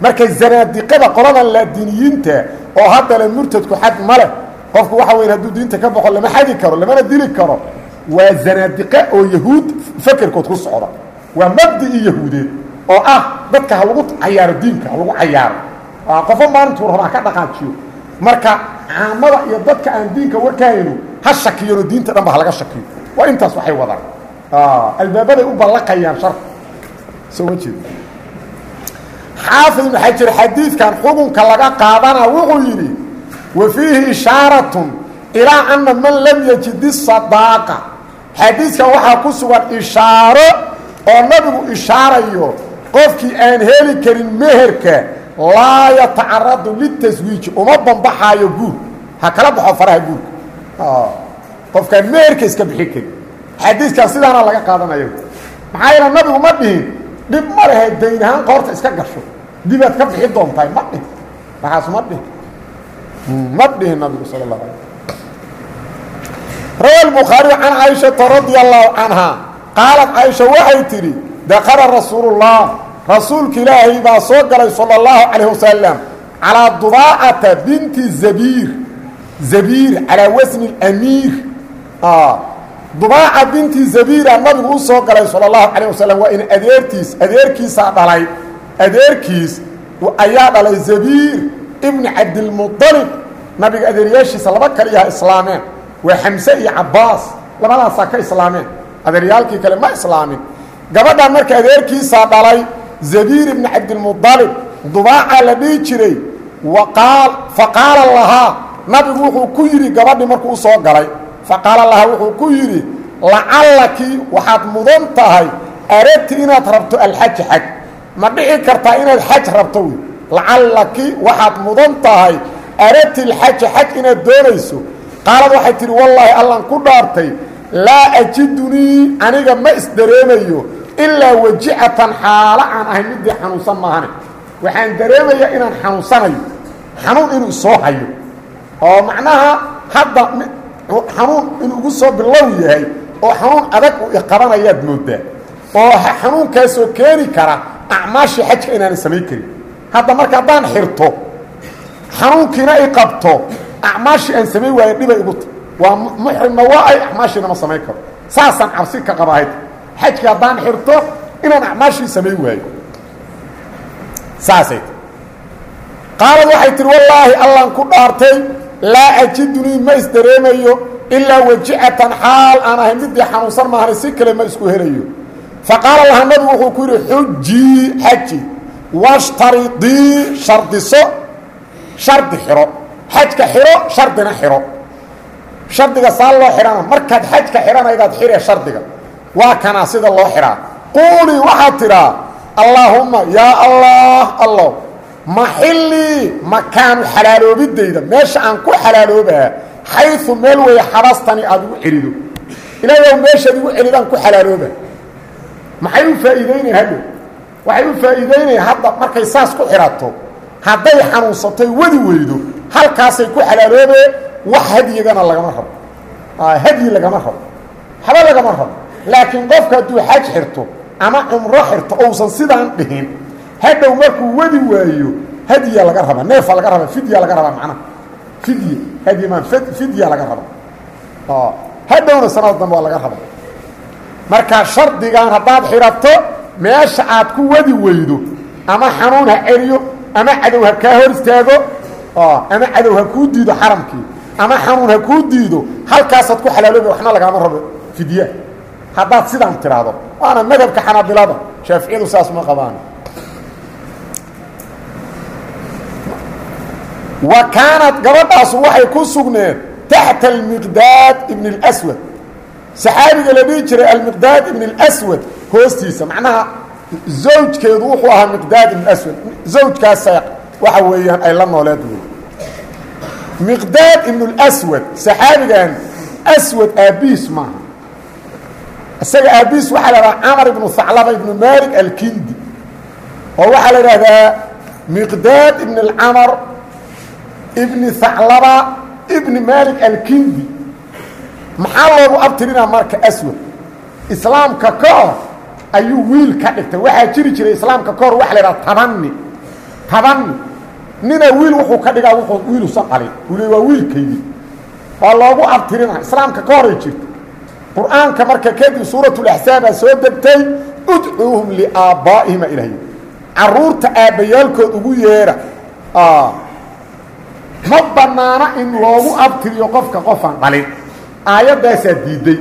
Speaker 1: Marka zanaadiqada qoladan laadiniyiinta oo haddale murtadku xad ma qofku waxa weyn hadduu diinta ka baxo lama xadi karo lamana dili karo. Waa zanaadiqe oo yahuud fakerkood ku socda. Waa mabdii yahuudeed. Oo ah dadka ha cayaaro diinka ha cayaaro. Qofo maalintuu rabaa ka dhaqaajiyo. Marka caamada iyo dadka aan diinka warkahaynu ha shakiyano diinta dhan ba halaga shakiyo. Waa intaas waxay wadaan. Albaabaday u ballaqayaan sharka soo ma jeed xaafid ibn xajar xadiidkan xukunka laga qaadana wuxuu yidhi wa fiihi ishaaratun ilaa ana man lam yajid isadaaqa xadiidkan waxaa ku sugan ishaaro oo nabigu ishaarayo qofkii aan heli karin meherka laa yatacaradu litaswiiji uma bambaxaayo guur ha kala baxo faraha guurka qofkaan meherka iska bixin karin xadiidkan sidaana laga qaadanayo maxaa yeele nabigu ma dhihin dhib ma lehe dayn ahaan qoorta iska gasho dibaad ka bixi doontahay ma dhihin waxaas ma dhihin ma dhihin nabigu sala اlahu alay rawa الbukhaariي can caaishaةa radia allahu canha qaalat caaisha waxay tidhi dakala rasuulu الlah rasuulka ilaahay baa soo galay sala allahu calayh wasalam calaa dudaacata binti zabiir. Zabiir calaa wasni amiir ah, dubaaca binti zabiira nabigu u soo galay sala allahu calayh wasalam waa in adeertiis adeerkiisaa dhalay. Adeerkiis ayaa dhalay zabiir ibni cabdilmudalib nabiga adeeryaashiisa laba kaliyaha islaameen. Waa xamse iyo cabbaas labadaasaa ka islaameen. Adeeryaalkii kale ma islaamin. Gabadha marka adeerkiisaa dhalay zabiir ibni cabdilmuطalib dubaacaa la dhihi jiray faqaala lahaa nabigu wuxuu ku yidhi gabadhii markuu u soo galay faqaala lahaa wuxuu ku yidhi lacallaki waxaad mudan tahay aradti inaad rabto alxaj xaj ma dhici kartaa inaad xaj rabto wy lacallaki waxaad mudan tahay aradti alxaja xaj inaad doonayso. Qaalad waxay tidhi wallaahi allan ku dhaartay laa ajidunii aniga ma isdareemayo ilaa wajicatan xaalo aan ahay midii xanuunsan maahane. Waxaan dareemayaa inaan xanuunsanayo. Xanuun inuu soo hayo. Oo macnaha hadda xanuun inuu ugu soo bilow yahay oo xanuun adag u iqabanayaad moodaa. Oo xanuunkaasoo keeni kara acmaashii xajka inaanan samayn karin. Hadda marka haddaan xirto xanuunkiina i qabto acmaashii aan samayn waayo dhibay igu ta waa muxrimna waa ay acmaashiina ma samayn karo. Saasaan cabsi ka qabahayd xajkii haddaan xirto inaan acmaashii samayn waayo. Saasay qaalad waxay tihi wallaahi allaan ku dhaartay laa ajidunii ma isdareemayo ilaa wajicatan xaal aan ahay midii xanuunsan maahana si kale ma isku helayo. Faqaala laha nabigu wuxuu ku yidhi xujii xaji washtaridii shardiso shardi xiro. Xajka xiro shardina xiro. Shardiga saa loo xihana markaad xajka xidhanaydaad xire shardiga waa kanaa sida loo xidhaa quulii waxaad tidhaa allaahumma yaa allah allow maxillii makaanu xalaaloobidayda meesha aan ku xalaaloobaa xayu meel weeye xabastani aad igu celido ilaahow meeshaad igu celidaan ku xalaalooba. Maxay u faa'iidaynayan hadhow? Waxay u faa'iidaynayan hadda markay saas ku xidhato. Hadday xanuunsatoy wadi weydo halkaasay ku xalaaloobee wax hadyigana lagama rabo. Hadyi lagama rabo. Haba lagama rabo laakiin qofka hadduu xaj xirto ama cumro xirto ousan sidaan dhihin hadhow markuu wadi waayo hadya laga rabaa neefa laga rabaa fidya laga rabaa macnaha fidye hadyi maa fidya laga rabaa hadhowna sanada dambe waa laga rabaa marka shardigan haddaad xidhato meesha aad ku wadi weydo ama xanuun ha celiyo ama cadow ha kaa hor istaago ama cadow ha kuu diido xaramkii ama xanuun ha kuu diido halkaasaad ku xalaalooba waxna lagaama rabo fidya haddaad sidaan tidhaahdo waana madhabka xanaabilada shaaficiyadu saas ma qabaan wa kaanat gabadhaasu waxay ku sugneed taxta almiqdaad ibn اlswad saxaabiga la dhihi jiray almiqdaad ibn اlswad hoostiisa macnaha zawjkeedu wuxuu ahaa miqdaad ibn aswad zawjkaasa waxa weeyaan ay la nooleed wey miqdaad ibn اlswad saxaabigan aswad aabbiis maaha isaga aabbiis waxaa la idhaha camar ibnu haclaba ibnu malik alkindi oo waxaa la idhahdaa miqdaad ibn اlcamar ibni haclaba ibni malik alkindi. Maxaa loogu abtirinaa marka aswad? Islaamka ka hor ayuu wiil ka dhigtay. Waxaa jiri jiray islaamka ka hor waxa la idhaha tabani tabani nina wiil wuxuu ka dhigaa wuxuu wiilusan qalin uu le waa wiilkaydii waa loogu abtirina islaamka ka horay jirta qur'aanka marka kadib suuratulaxsaabaa soo degtay udcuuhum liaabbaa'ihima ilahy carruurta aabbayaalkood ugu yeedha ma bannaana in loogu abtiriyo qofka qofaan dhalin aayaddaasaa diidday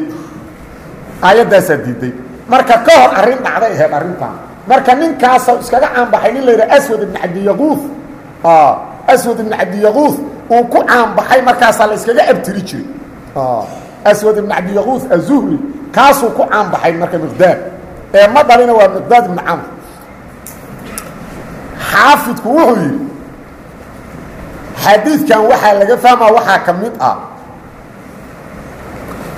Speaker 1: aayaddaasaa diidday marka ka hor arrin dhacday ahayd arrintaan marka ninkaasa iskaga caanbaxay nin la yidhaha aswad ibn cabdiyaquuf aswad ibn cabdiyaquuf uu ku caanbaxay markaasaa la iskaga abtiri jiray aswad ibn cabdiyaquuf azuhri kaasuu ku caanbaxay marka miqdaad. Ee ma dhalina waa miqdaad ibn camr xaafidku wuxuu yidhi xadiidkan waxaa laga fahmaa waxaa ka ah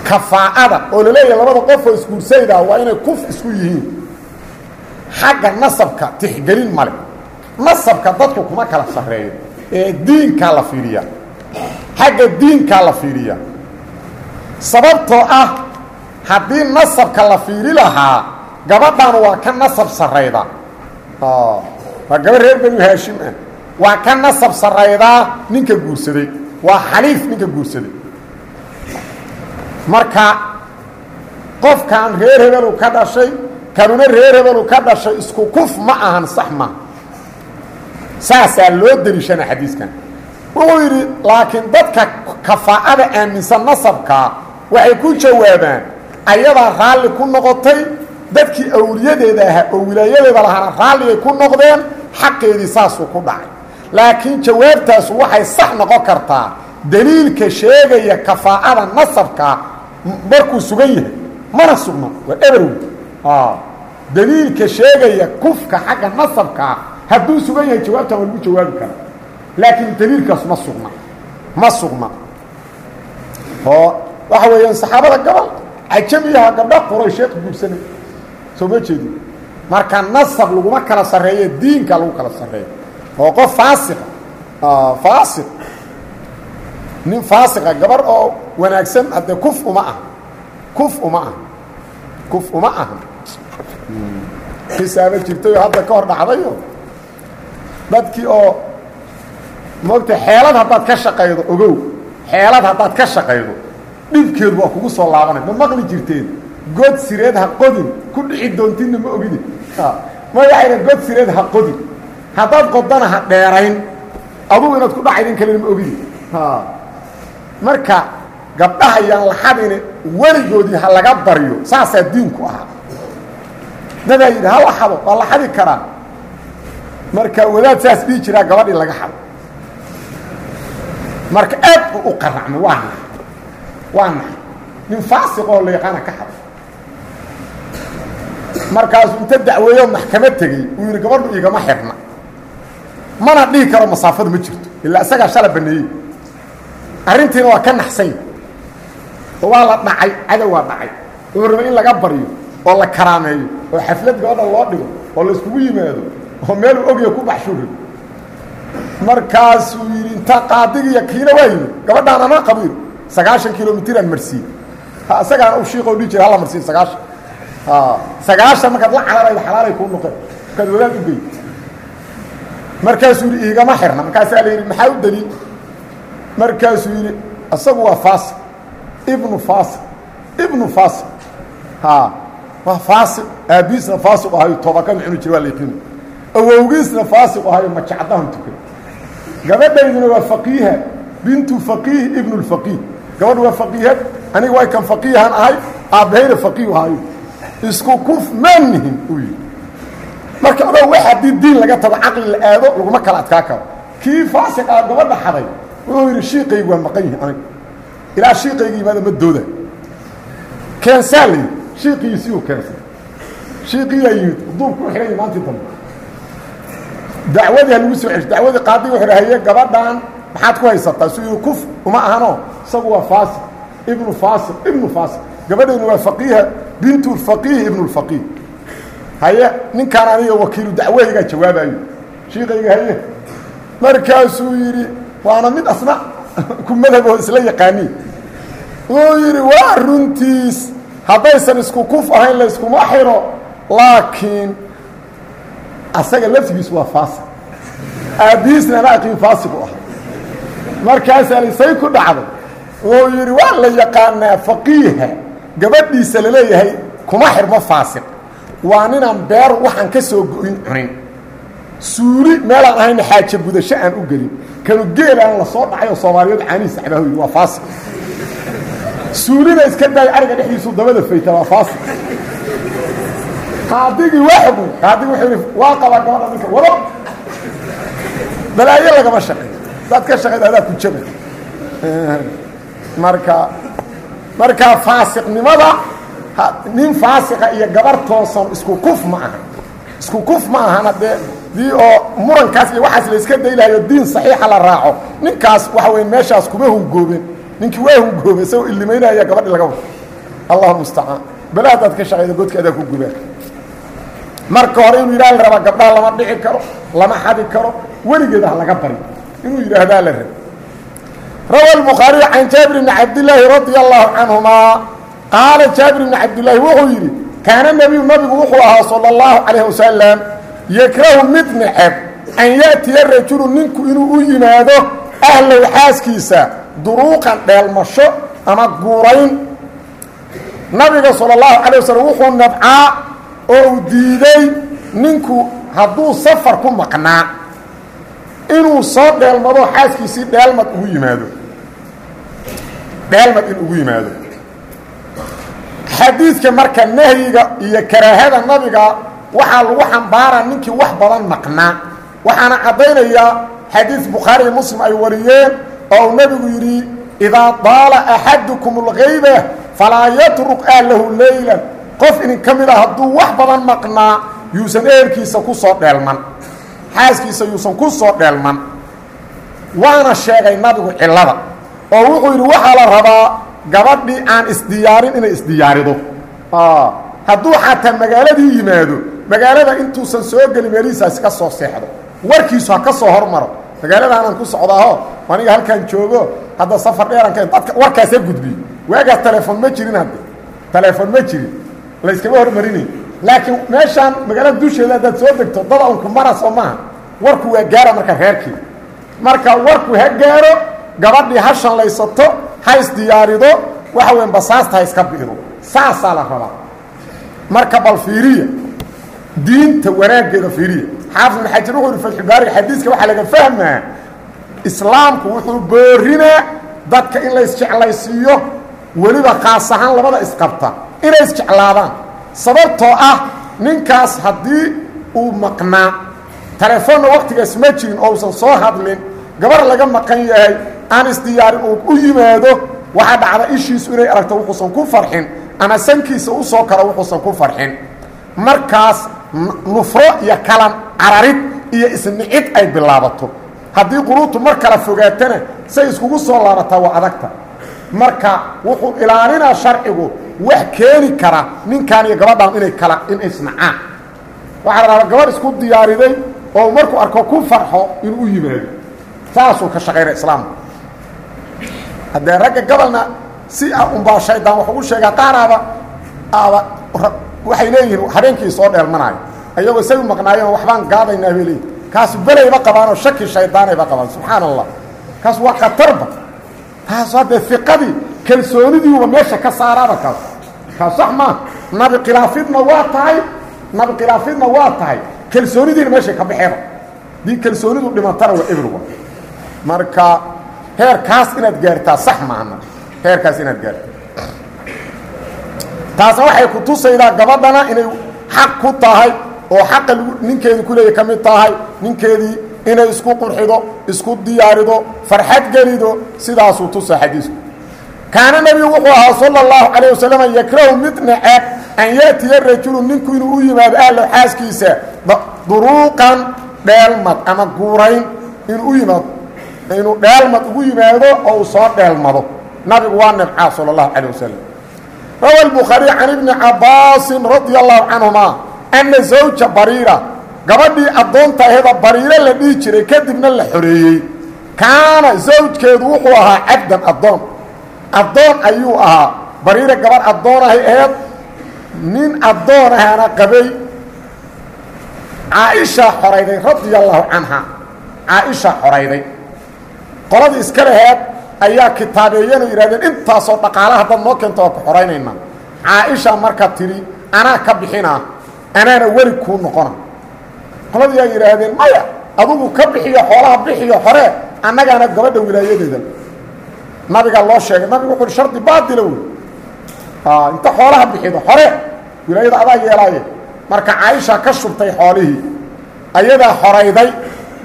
Speaker 1: kafaa'ada oo leeyahay labada qofoo isguursaydaa waa inay kuf isku yihiin. Xagga nasabka tixgelin male nasabka dadku kuma kala sarreeyo. Ee diinkaa la fiiriya xagga diinkaa la fiiriya sababtoo ah haddii nasabka la fiiri lahaa gabadhan waa ka nasab sarrayda. Waa gaba reer benu haashim ah. Waa ka nasab sarraydaa ninka guursaday. Waa xaliif ninka guursaday. Marka qofkan reer hebelu ka dhashay kanuna reer hebelu ka dhashay isku kuf ma ahan sax ma. Saasaa loo deliishana xadiiskan. Wuxuu yidhi laakiin dadka kafaa'ada aaminsan nasabkaa waxay ku jawaabaan ayadaa raalli ku noqotay dadkii awliyadeeda ahaa oo wilaayadeeda lahaana raalligay ku noqdeen xaqeedii saasuu ku dhacay. Laakiin jawaabtaasu waxay sax noqon kartaa daliilka sheegaya kafaa'ada nasabkaa markuu sugan yahay mana sugna waa eberw daliilka sheegaya kufka xagga nasabkaa hadduu sugan yahay jawaabtan waa lagu jawaabi karaa. Laakiin daliilkaas ma sugna ma sugna waxa weeyaan saxaabada gabal cajamiyaha gabdha quraysheed guursanay soo ma jeedi. Marka nasab laguma kala sarreeyo diinka lagu kala sarreeyo. Oo qof faasiqa faasiq. Nin faasiqa gabar oo wanaagsan haddee kuf uma ah kuf uma ah kuf uma aha. Xisaabo jirtayoo hadda ka hor dhacdayo. Dadkii oo moogta xeelad haddaad ka shaqaydo ogow. Xeelad haddaad ka shaqaydo dhibkeedu waa kugu soo laabanay. Ma maqli jirteen? God sireed ha qodin. Ku dhici doontinna ma ogidi. Ma waxayna god sireed ha qodin. Haddaad qodana ha dheerayn. Adugu inaad ku dhacaydin kalena ma ogidi. Marka gabdhaha yaan laxadine weligoodii ha laga baryo saasaa diinku ahaa dadaa yidhi ha la xado waa la xadi karaa. Marka wadaad saas dhihi jiraa gabadhii laga xado. Marka aad u u qaracmay waa waa nax nin faasiqoo la yaqaana ka xado markaasuu inta dacweeyo maxkamad tegey uu yidhi gabadhu igama xirna. Mana dhihi karo masaafadu ma jirto. Ilaa isagaa shala baneeyey. Arrintiina waa ka naxsany oo waa la dhacay cadow waa dhacay. Wuxuu rabay in laga baryo oo la karaameeyo oo xaflad gabadha loo dhigo oo la iskugu yimaado oo meeluu ogya ku baxshuuri markaasuu yidhi inta qaadigiiyo kiina waa yimid gabadhaan ana qabiil sagaashan kilomitiraan marsiiye isagaana u shiiqoo dhihi jira hala marsiin sagaashan. Sagaashan markaad la calanaydo xalaalay kuu noqon. Markaad wadaad u gey markaasuu yidhi igama xirna. Markaasaa la yidhi maxaa u daliil? Markaasuu yidhi isagu waa faasiq ibnu faasiq ibnu faasiq ha waa faasiq aabbiisna faasiq ahayo toobakanu cuni jira waa la yaqiina awowgiisna faasiq ahayo majacdahan tukay. Gabadhayduna waa faqiiha bintu faqiih ibnu lfaqiih gabadhu waa faqiihad aniga waa kan faqiihan ahay aabbahayna faqiihu haayo isku kuf manihin uu yidhi. Marka adoo wax haddii diin laga tago caqli la aado laguma kala adkaa karo kii faasiq aa gabadha xaday wuxuu yidhi shiiqaygu waa maqan yihi aniga. Ilaa shiiqayga yimaada ma dooda. Keensaa la yidhi shiiqiisii uu keensay. Shiiqiyaa yimid duubku u xidhan maantii dambe. Dacwadii ha lagu soo cesho dacwadii qaadiga wuxuu haye gabadhan maxaad ku haysataa yidhi kuf uma ahano? Isagu waa faasiq ibnu faasiq ibnu faasiq gabadhaynu waa faqiiha bintu faqiih ibnu lfaqiih haye ninkaan aniga wakiilu dacwahaygaa jawaabayo shiiqayga haye. Markaasuu yidhi waana mid asna ku madhaboo isla yaqaaniin wuu yidhi waa runtiis. Haddaysan isku kuf ahayn la yskuma xiro. Laakiin asaga laftigiisu waa faasiq aabbihiisna ana aqiin faasiqu ah markaasaa lisay ku dhacday wuu yidhi waa la yaqaanaa faqiiha gabadhiisa la leeyahay kuma xirmo faasiq. Waa ninaan beer waxaan ka soo go-in cunin. Suuli meelaan ahayna xaaja gudasho aan u gelin. Kanu geelaan la soo dhacay oo soomaaliyeed caanihiisa cabaahu yidhi waa faasiq. Suulina iska daaya ariga dhexdiisu dabada fayta waa faasiq. Qaadigii waxbu qaadigi wuxuu yidhi waa qabaa gabadha ninka wado. Balaayo lagama shaqay daad ka shaqayd adaa ku jaba marka markaa faasiqnimada nin faasiqa iyo gabar toosan isku kuf ma aha. Isku kuf ma ahana dee dii oo murankaas iyo waxaas la iska daylahayo diin saxiixa la raaco. Ninkaas waxa weya meeshaas kuma hungooben ninkii waa hungoobay isagoo ilimaynaya gabadhi laga wado. Allahu mustacaan. Bala haddaad ka shaqayda godka adaa ku gubaa marka hore inuu yidhaha la rabaa gabdhaha lama dhici karo lama xadi karo weligeeda ha laga bari inuu yidhaahdaa la raba rawa الbukhaariي can jaabir bni cabdillaahi radia allahu canهumaa qaala jaabir bni cabdillaahi wuxuu yidhi kaana nebiyu nabigu wuxuu ahaa salى اllahu calayh wasalam yakrahu mid neceb an yaأtiya rajulu ninku inuu u yimaado ahlow xaaskiisa duruuqan dheelmasho ama guurayn nabiga salى اllahu calay wasalam wuxuu nabcaa oo uu diiday ninku hadduu safar ku maqnaa inuu soo dheelmado xaaskiisii dheelmad ugu yimaado. Dheelmad in ugu yimaado. Xadiidka marka nahyiga iyo karaahada nabiga waxaa lagu xambaaraa ninkii wax badan maqnaa. Waxaana caddaynayaa xadiid bukhaariiyo muslim ay wariyeen oo uu yidhi idaa daala axadukum اlgayba falaa yatruk ahlahu leylan qof idin ka mid a hadduu wax badan maqnaa yuusan ehelkiisa xaaskiisa yuusan ku soo dheelman. Waana sheegay nabigu cillada oo wuxuu yidhi waxaa la rabaa gabadhii aan isdiyaarin inay isdiyaarido. Hadduu xataa magaaladii yimaado magaalada intuusan soo gelin meelihiisaasi ka soo seexdo. Warkiisu ha ka soo hormaro. Magaaladaanaan ku socdaaho aniga halkaan joogo hadda safar dheeranka dadka warkaasa gudbiyo waagaas telefoon ma jirin hadde telefoon ma jirin. Layskama hormarinay laakiin meeshaan magaalada dusheeda haddaad soo degto dada unku mara soo maaha. Warku waa gaara marka reerkii marka warku ha gaaro gabadhii ha shallaysato ha isdiyaarido waxa weya basaasta ha iska bi'do saasaa la rabaa. Marka bal fiiriya diinta wanaaggeeda fiiriya. Xaafid ibn xajar wuxuu yihi fatxubaariga xadiiska waxaa laga fahmaa islaamku wuxuu boorinaa dadka in la isjeclaysiiyo weliba khaas ahaan labada isqabta inay isjeclaadaan sababtoo ah ninkaas haddii uu maqnaa telefoonna waktigaas ma jirin oo usan soo hadlin gabar laga maqan yahay aan isdiyaarin uu u yimaado waxaa dhacda ishiisu inay aragto wuxuusan ku farxin ama sankiisa u soo wuxuusan ku farxin. Markaas nufro iyo kalan cararid iyo isnicid ay bilaabato. Haddii quruubtu mar kala fogaatana say iskugu soo laabataa waa adagta. Marka wuxuu ilaalinaa sharcigu wax keeni kara ninkan iyo gabadhan inay kala in isnacaan. Waxaa la rabaa gabadh isku diyaariday oo markuu arko ku farxo inuu u yimaado. Saasuu ka shaqayna islaamku. Haddee ragga gabalna si ah unbaa shaydaan wax ugu sheegaa qaaraaba aaba waxay leeyihiin habeenkii soo dheelmanaayo. Ayagoo say u maqnaayeen waxbaan gaadaynaa bay leeyihiin kaasu belayba qabaanoo shaki shaydaanayba qabaan subxaan allah kaas waa khatarba kaasu haddee iqadii kalsoonidiiuba meesha ka saaraaba kaas kaas sax maa nabi khilaafidna waa tahay nabi khilaafidna waa tahay kalsoonidiina meeshay ka baxeeba. Dii kalsoonidu dhimatana waa ebrwa marka heerkaas inaad gaartaa sax maahna heerkaas inaad gaartaa. Taasna waxay ku tusaydaa gabadhana inay xaq ku tahay oo xaqa ninkeedii kuleeya ka mid tahay ninkeedii inay isku qurxido isku diyaarido farxad gelido sidaasuu tusa xadiisku kaana nebigu wuxuu ahaa sala allahu calayh wasalam yakrahu mid necab an yaatiya rajulu ninku inuu u yimaado ahlo xaaskiisa duruuqan dheelmad ama guurayn inuu u yimaado inuu dheelmad ugu yimaado oo uu soo dheelmado. Nabigu waa nebcaa sala allahu calayh wasalam rawa albukhaari can ibni cabbaasin radia allahu canhuma anna zawja bariira gabadhii addoonta aheda bariiro la dhihi jiray kadibna la xoreeyey. Kaana zawjkeedu wuxuu ahaa cabdan addoon addoon ayuu ahaa. Bariira gabadh addoonahay aheed nin addoon ahana qabay. Caaishaa xorayday radia allahu canha. Caaishaa xorayday. Qoladii iska laheed ayaa kitaabeeyeenoo yidhahdeen intaasoo dhaqaalaha dad noo keento waa ku xoraynayna caaisha marka tidhi anaa ka bixinaa anaana weli kuu noqona. Qoladii aa yidhaahdeen maya adugu ka bixiyo xoolaha bixiyo hore annagaana gabadha wilaayadeeda nabigaa loo sheegay. Nabigu wuxu uhi shardi baatila wey inta xoolaha bixido hore wilaayada adaa yeelaaye. Marka caaisha ka shubtay xoolihii ayadaa xorayday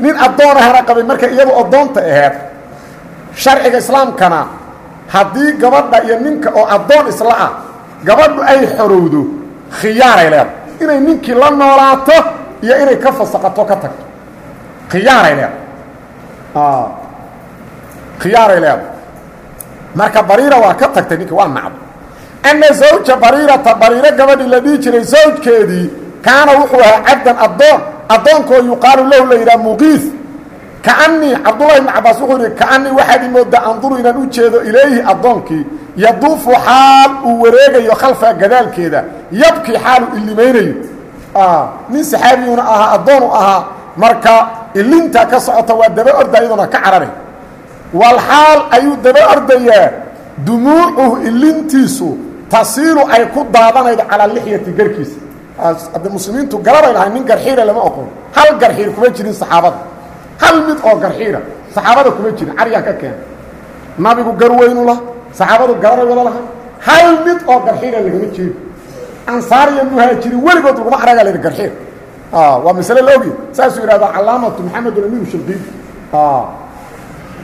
Speaker 1: nin addoon ahana qabay marka iyadu addoonta aheed sharciga islaamkana haddii gabadha iyo ninka oo addoon isla ah gabadhu ay xorowdo khiyaaray leedahay inay ninkii la noolaato iyo inay ka fasaqato ka tagto khiyaaray leedahay khiyaaray leedahay marka bariira waa ka tagtay ninkii waa nacdo anna zawja bariirata bariiro gabadhii la dhihi jiray zawjkeedii kaana wuxuu ahaa cabdan addoon. Addoonkoo yuqaalu lahu la yidhaha muqiis. Kaanii cabdullahi ibn cabaas wuxuu yidhi kaanii waxaad imoodaa anduru inaan u jeedo ilayhi addoonkii. Yaduufu xaal uu wareegayo khalfa gadaalkeeda. Yabkii xaal uu ilimaynayo nin saxaabiyuuna ahaa addoonu ahaa. Marka ilinta ka socota waa daba orda iyadoona ka cararay wal xaal ayuu daba ordayaa dumuucuhu ilintiisu tasiilu ay ku daadanaydo calaa lixyati garkiisa. Hadde muslimiintu garabay lahay nin garxiira lama oqon. Hal garxiir kuma jirin saxaabada. Hal mid oo garxiira saxaabada kuma jirin. Caryaa ka keena nabigu garweynu lah saxaabadu garabay wada lahay hal mid oo garxiira lagama jeedo ansaar iyo muhaajiriin weligood laguma araga la garxiir. Waa masale la ogi. Saasuu yidhahda calaamatu maxamedun amiru shirdiid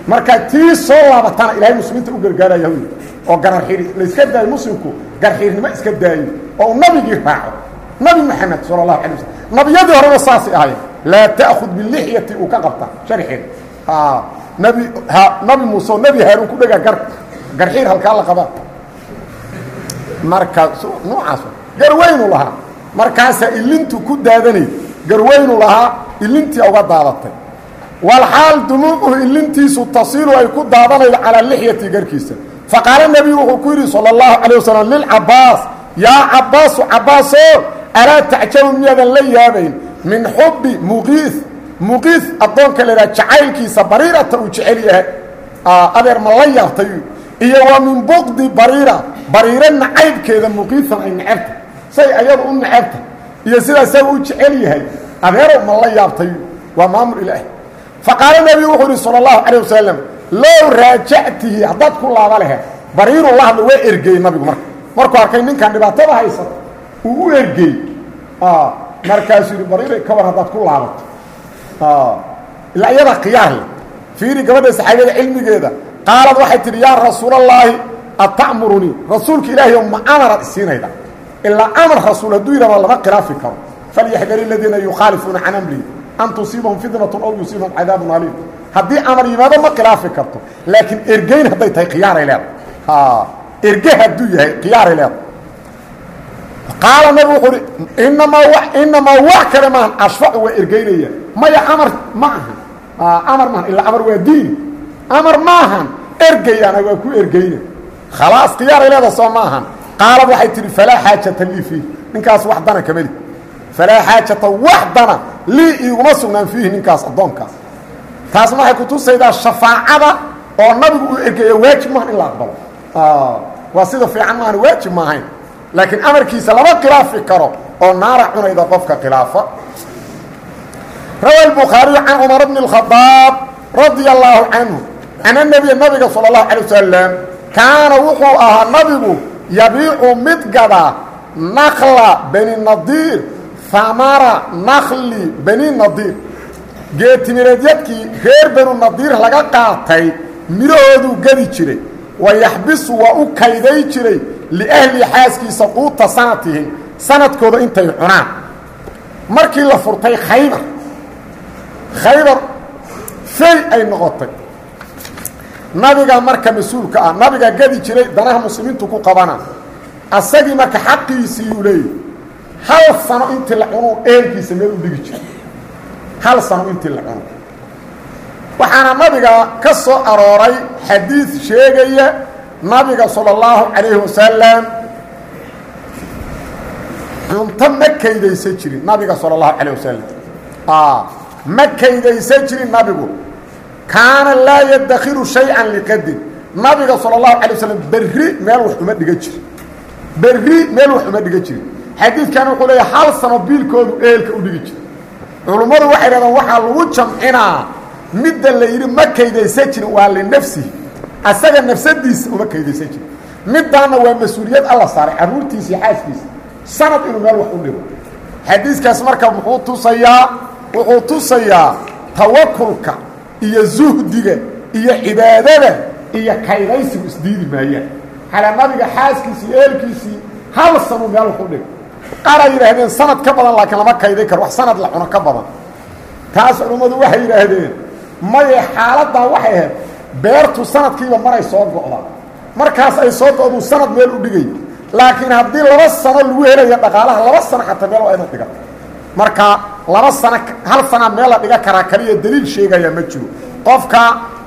Speaker 1: marka tii soo laabatana ilaahay muslimiinta u gargaaraya wy oo gararxiir layska daayo muslimku garxiirnimo iska daayo oo uu nabigii raaco nabi maxamed sala allahu alay waslm nabiyadii horeba saasay ahayen laa ta'khud bilixyati uu ka qabta sharxeed nabi nabi muuse oo nebi haaruun ku dhega gar garxiir halkaa la qabaa. Marka noocaas garweynu lahaa. Markaasaa ilintu ku daadanay garweynu lahaa ilintii uga daadatay walxaal dumuucuhu ilintiisu tasiilu ay ku daadanaydo calaa lixyati garkiisa. Faqaala nebigu wuxuu ku yidhi sala allahu calayh wasalam lilcabaas yaa cabaasu cabaaso alaa tacjabu miyaadan la yaabayn min xubbi muqiis. Muqiis addoonka la idhaha jacaylkiisa bariirata uu jecel yahay. Adeer ma la yaabtay? Iyo wa min buqdi bariira bariiro nacaybkeeda muqiisan ay necabta say ayadu u necabta iyo sidaasaa u jecel yahay. Adeerow ma la yaabtay? Waa maamul ilaah faqaala nebigu wuxuu ihi sala allahu calayh wasalam low raajactihi haddaad ku laaba laheed bariiru la hadla waa ergeey nabigu marka. Markuu arkay ninkan dhibaatada haysata uu u ergeey markaasuu yidhi bariiray ka war haddaad ku laabato. Ilaa iyadaa khiyaar leh. Fiiri gabadha saxaabiyada cilmigeeda qaalad waxay tidhi yaa rasuulallaahi ata'murunii? Rasuulka ilaahay oo ma amaraad isiinayda. Ilaa amar rasuul hadduu yidhahdo lama khilaafi karo. Falyaxdari aladiina yukhaalifuuna can amrihi an tusiibahum fitnatun aw yusiibahum cadaabun aliim haddii amar yimaado ma khilaafi karto laakiin ergeyn hadday tahay khiyaaray leedahay erge hadduu yahay khiyaaray leedahay qaala nabi wuxuu uhi inamaa inamaa wax kale maahan ashfacu waa ergeynaya maya amar ma ahan amar maahan ilaa amar waa diin amar maahan ergeyana waa ku ergeyna khalaas khiyaaray leedaha soo ma ahan qaalad waxay tihi falaa xaajata lii fiih ninkaas wax dana kameli falaa xaajata wax dana lii iiguma sugnaan fiihi ninkaas addoonkaas taasna waxay kutusaydaa shafaacada oo nabigu uu ergeeya waajib maahan in la aqbalo waa sida fiican maahan waajib maahayn laakiin amarkiisa lama khilaafi karo oo naara cunayda qofka khilaafa rawa الbukhaariyu can cumar bn الkhadaab radia allaahu canhu ana nebiya nabiga salى اlahu alay wasalam kaana wuxuu ahaa nabigu yabiicu mid gada nakla bani nadiir hamara nakli bani nadiir geetimireedyadkii reer banu nadiir laga qaatay midhahooduu gadi jiray. Wa yaxbisu waa u kayday jiray liahli xaaskiisa quuta sanatihim. Sanadkooda intay cunaan. Markii la furtay khaybar khaybar fey ay noqotay. Nabiga marka mas'uulka ah nabiga gadi jiray danaha muslimiintu ku qabana asagii marka xaqiisiiyuu leeyahy hal sano intii la cunuu dheerkiisa meel u dhigi jira hal sano intii la cuno. Waxaana nabiga ka soo arooray xadiid sheegaya nabiga sala allahu calayhi wasalam cunto ma kaydaysan nabiga sala allahu calayh wasalam ah, ma kaydaysan nabigu. Kaana laa yadakhiru shay-an nabiga sala allahu calay wasalam meel wax uma dhigan jirin. Berri meel wax uma dhigan jirin xadiidkan wuxuu leeya hal sano biilkoodu eelka u dhigi jira culummadu waxay dhahdeen waxaa lagu jamcinaa midda la yidhi ma kaydaysan jirin waa linafsihi asaga nafsadiisa uma kaydaysan jirin. Middaanna waa mas'uuliyad alla saaray carruurtiisa iyo sanad inuu meel wax u dhigo. Xadiiskaas marka muxuu tusayaa wuxuu tusayaa tawakulka iyo zuhdiga iyo cibaadada iyo kaydaysigu isdiidi maayaan. Xalaa nabiga xaaskiisii eelkiisii hal sanu meel wax u dhigo qaar ay yidhaahdeen sanad ka badan laakiin lama kayday karo. Wax sanad la cuno ka badan. Taas culummadu waxay yidhaahdeen maye xaaladdaa waxay ahayd beertu sanadkiiba maray soo go'da markaas ay soo go'duu sanad meel u dhigay. Laakiin haddii laba sano lagu helayo dhaqaalaha laba sano xataa meel waa dhigato marka laba sano hal sanaa meel la dhiga karaa kaliya daliil sheegayaa ma jiro. Qofka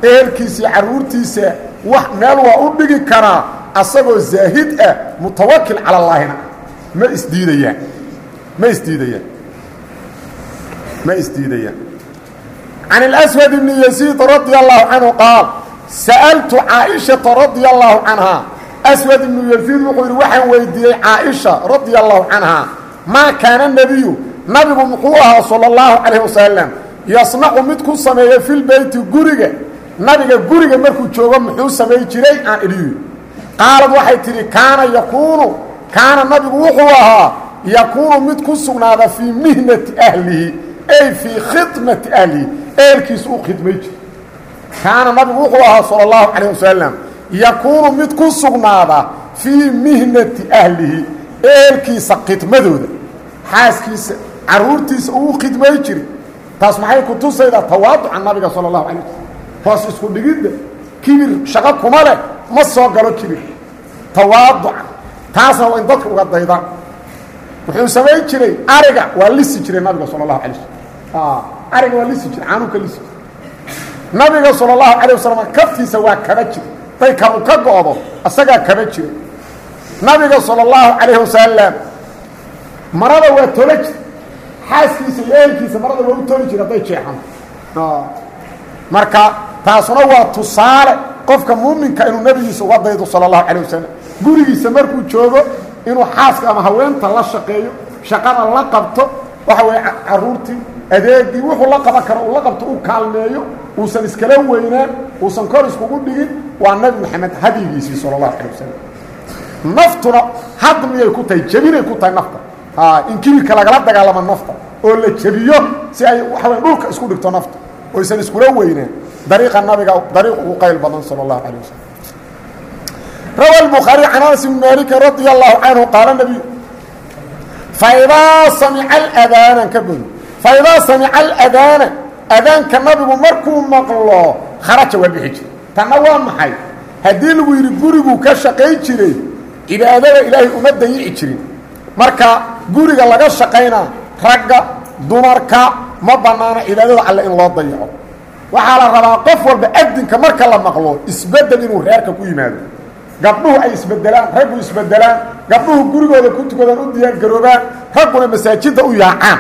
Speaker 1: ehelkiisa carruurtiisa wax meel waa u dhigi karaa asagoo zaahid ah mutawakil cala allaahina ma isdiidayaan ma isdiidayaan ma isdiidayaan can اlأswad bni yasiid radi allahu canhu qaal sa'altu caaئiشhaةa radia allahu canhaa aswad ibnu yasiid wuxuu yidhi waxaan weydiiyey caaئiشha radia allahu canhaa maa kaana nebiyu nabigu muxuu ahaa salى اllahu calayh wasalam yasnacu mid ku sameeya fi lbeyti guriga nabiga guriga markuu joogo muxuu samay jiray aan idhiyu qaalad waxay tidhi kaana yakuunu kaana nabigu wuxuu ahaa yakuunu mid ku sugnaada fii mihnati ahlihi ay fii khidmati ahlihi. Eelkiisu u khidmay jir kaana nabigu wuxuu ahaa sala allahu calayh wasalam yakuunu mid ku sugnaada fii mihnati ahlihi. Eelkiisa khidmadooda xaaskiisa carruurtiisa uu khidmay jiri taas maxay ku tusaydaa tawaaduca nabiga sala allahu calay wasalam hoos isku dhigidda kuma leh ma soo galo kibir. Tawaaduca taasna waa in dadka uga daydaan wuxuu samayn jiray ariga waa lisi jiray nabiga salى اlahu alay waslm ariga waa lisi jiray caanuka lisi jiray nabiga salى اlahu alيه wasalam kaftiisa waa kaba jira day kabu ka go'do isagaa kaba jira nabiga salى اllahu calayh wasalam marada waa tola jir xaaskiisa iyo eelkiisa marada waa u toli jira hadday jeexan marka taasuna waa tusaale qofka muuminka inuu nebigiisa uga daydo salى اlahu alيه wasalam gurigiisa markuu joogo inuu xaaska ama haweenta la shaqeeyo shaqada la qabto waxa weeye caruurtii adeegii wuxuu la qaban karo la qabto u kaalmeeyo uusan iskala weynaan uusan kor iskugu dhigin waa nabi maxamed hadyigiisii sala allahu wasalam naftuna had miyay ku tahay jebinay ku tahay nafta. Inkibirka lagala dagaalamo nafta oo la jebiyo si ay waxa weye dhulka isku dhigto nafta oysan iskula weynaan dariiqa nabiga dariiq ugu qayl badan sala allahu wasalam rawa الbukhaarي can anas bn maliki radi allahu canhu qaala nabiyu faidaa samica اladaana ka godo faidaa samica aladaana adaanka nabigu markuu maqlo kharaja waa bixi jira tanna waa maxay haddii lagu yidhi guriguu ka shaqay jiray cibaadada ilaahay uma dayici jirin marka guriga laga shaqaynaa ragga dumarka ma bannaano cibaadada alle in loo dayaco waxaa la rabaa qof walba adinka marka la maqlo isbeddel inuu reerka ku yimaado gabdhuhu ay isbedelaan raggu isbedelaan gabdhuhu gurigooda ku tukadaan u diyaargaroobaan ragguna masaajidda u yaacaan.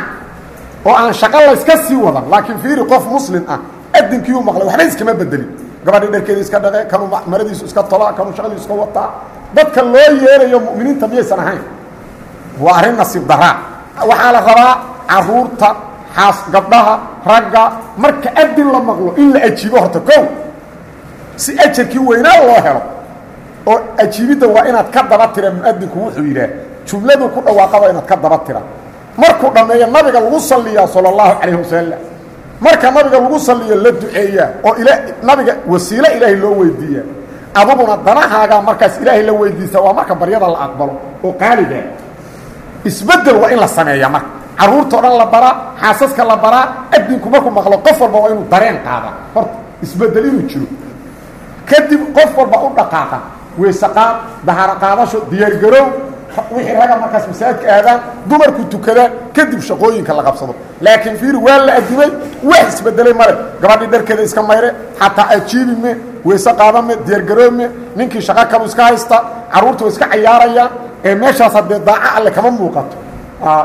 Speaker 1: Oo aan shaqo layska sii wadan laakiin fiiri qof muslim ah adinkiiu maqlay waxba iskama bedelin gabadhii dharkeeda iska dhaqe kanuu maradiisu iska tolaa kanuu shaqadiisu iska wataa. Dadka loo yeerayo mu'miniinta miyaysan ahayn? Waa arrin nasiib daraa waxaa la rabaa carruurta xaas gabdhaha ragga marka adin la maqlo in la ajiibo horta kow. Si ajarkii weynaa loo helo oo ajiibidda waa inaad ka daba tira muadinku wuxuu yidhaah jumladuu ku dhawaaqaba inaad ka daba tira. Markuu dhammeeyo nabiga lagu salliyaa sala allahu calayhi wasalam marka nabiga lagu salliyo la duceeyaa oo nabiga wasiilo ilaahay loo weydiiya aduguna danahaagaa markaas ilaahay la weydiisa waa marka baryada la aqbalo oo qaaliga isbeddel waa in la sameeyaa marka. Carruurtao dhan la baraa xaasaska la baraa adinku markuu maqlo qof walba waa inuu dareen qaada horta isbeddel inuu jiro. Kadib qof walba u dhaqaaqa weysaqaad daharo qaadasho diyaargarow wixii raga markaas masaajidka aadaan dumarku tukadaan kadib shaqooyinka la qabsado. Laakiin fiir waa la adimay wax isbedelay male gabadhii dharkeeda iska mayre xataa ajiibi me weyse qaada me diyaargaroo me ninkii shaqo kalu iska haysta carruurta iska cayaarayaan ee meeshaas haddee daaco alle kama muuqato.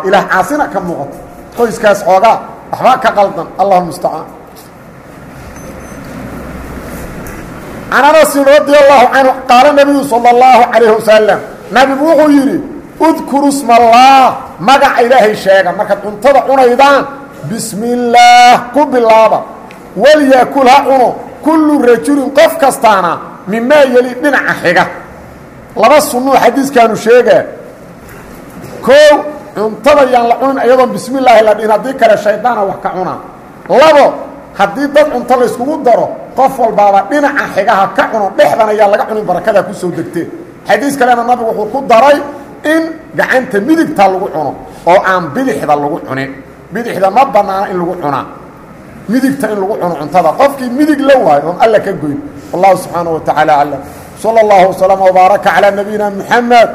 Speaker 1: Ilaah caasina ka muuqato. Qoyskaas xoogaa waxba ka qaldan allahu mustacaan can anasin radi allahu canhu qaala nabiyu sala allahu calayhi wasalam nabigu wuxuu yidhi udkuru smallaah magaca ilaahay sheega markaad cuntada cunaydaan bismi illaah ku bilaaba walyaakul ha cuno kullu rajulin qof kastaana mimaa yeli dhinaca xiga laba sunnuu xadiiskaanu sheegaa koow cuntada yaan la cunin iyadoon bismi illaahi la dhihin haddii kale shaydaana wax ka cunaa labo haddii dad cunto la daro qof walbaaba dhinaca xigaha ka cuno dhexdan ayaa laga cunin barakadaa ku soo degtee xadiis kalena nabigu wuxuu ku daray in gacanta midigta lagu cuno oo aan bidixda lagu cunin. Bidixda ma bannaana in lagu cunaa midigta in lagu cuno cuntada. Qofkii midig la waayo oon alla ka goyn. Wallahu subxaana wa tacaala aclam. Sala allahu wasalama wbaaraka calaa nabiyina muxamed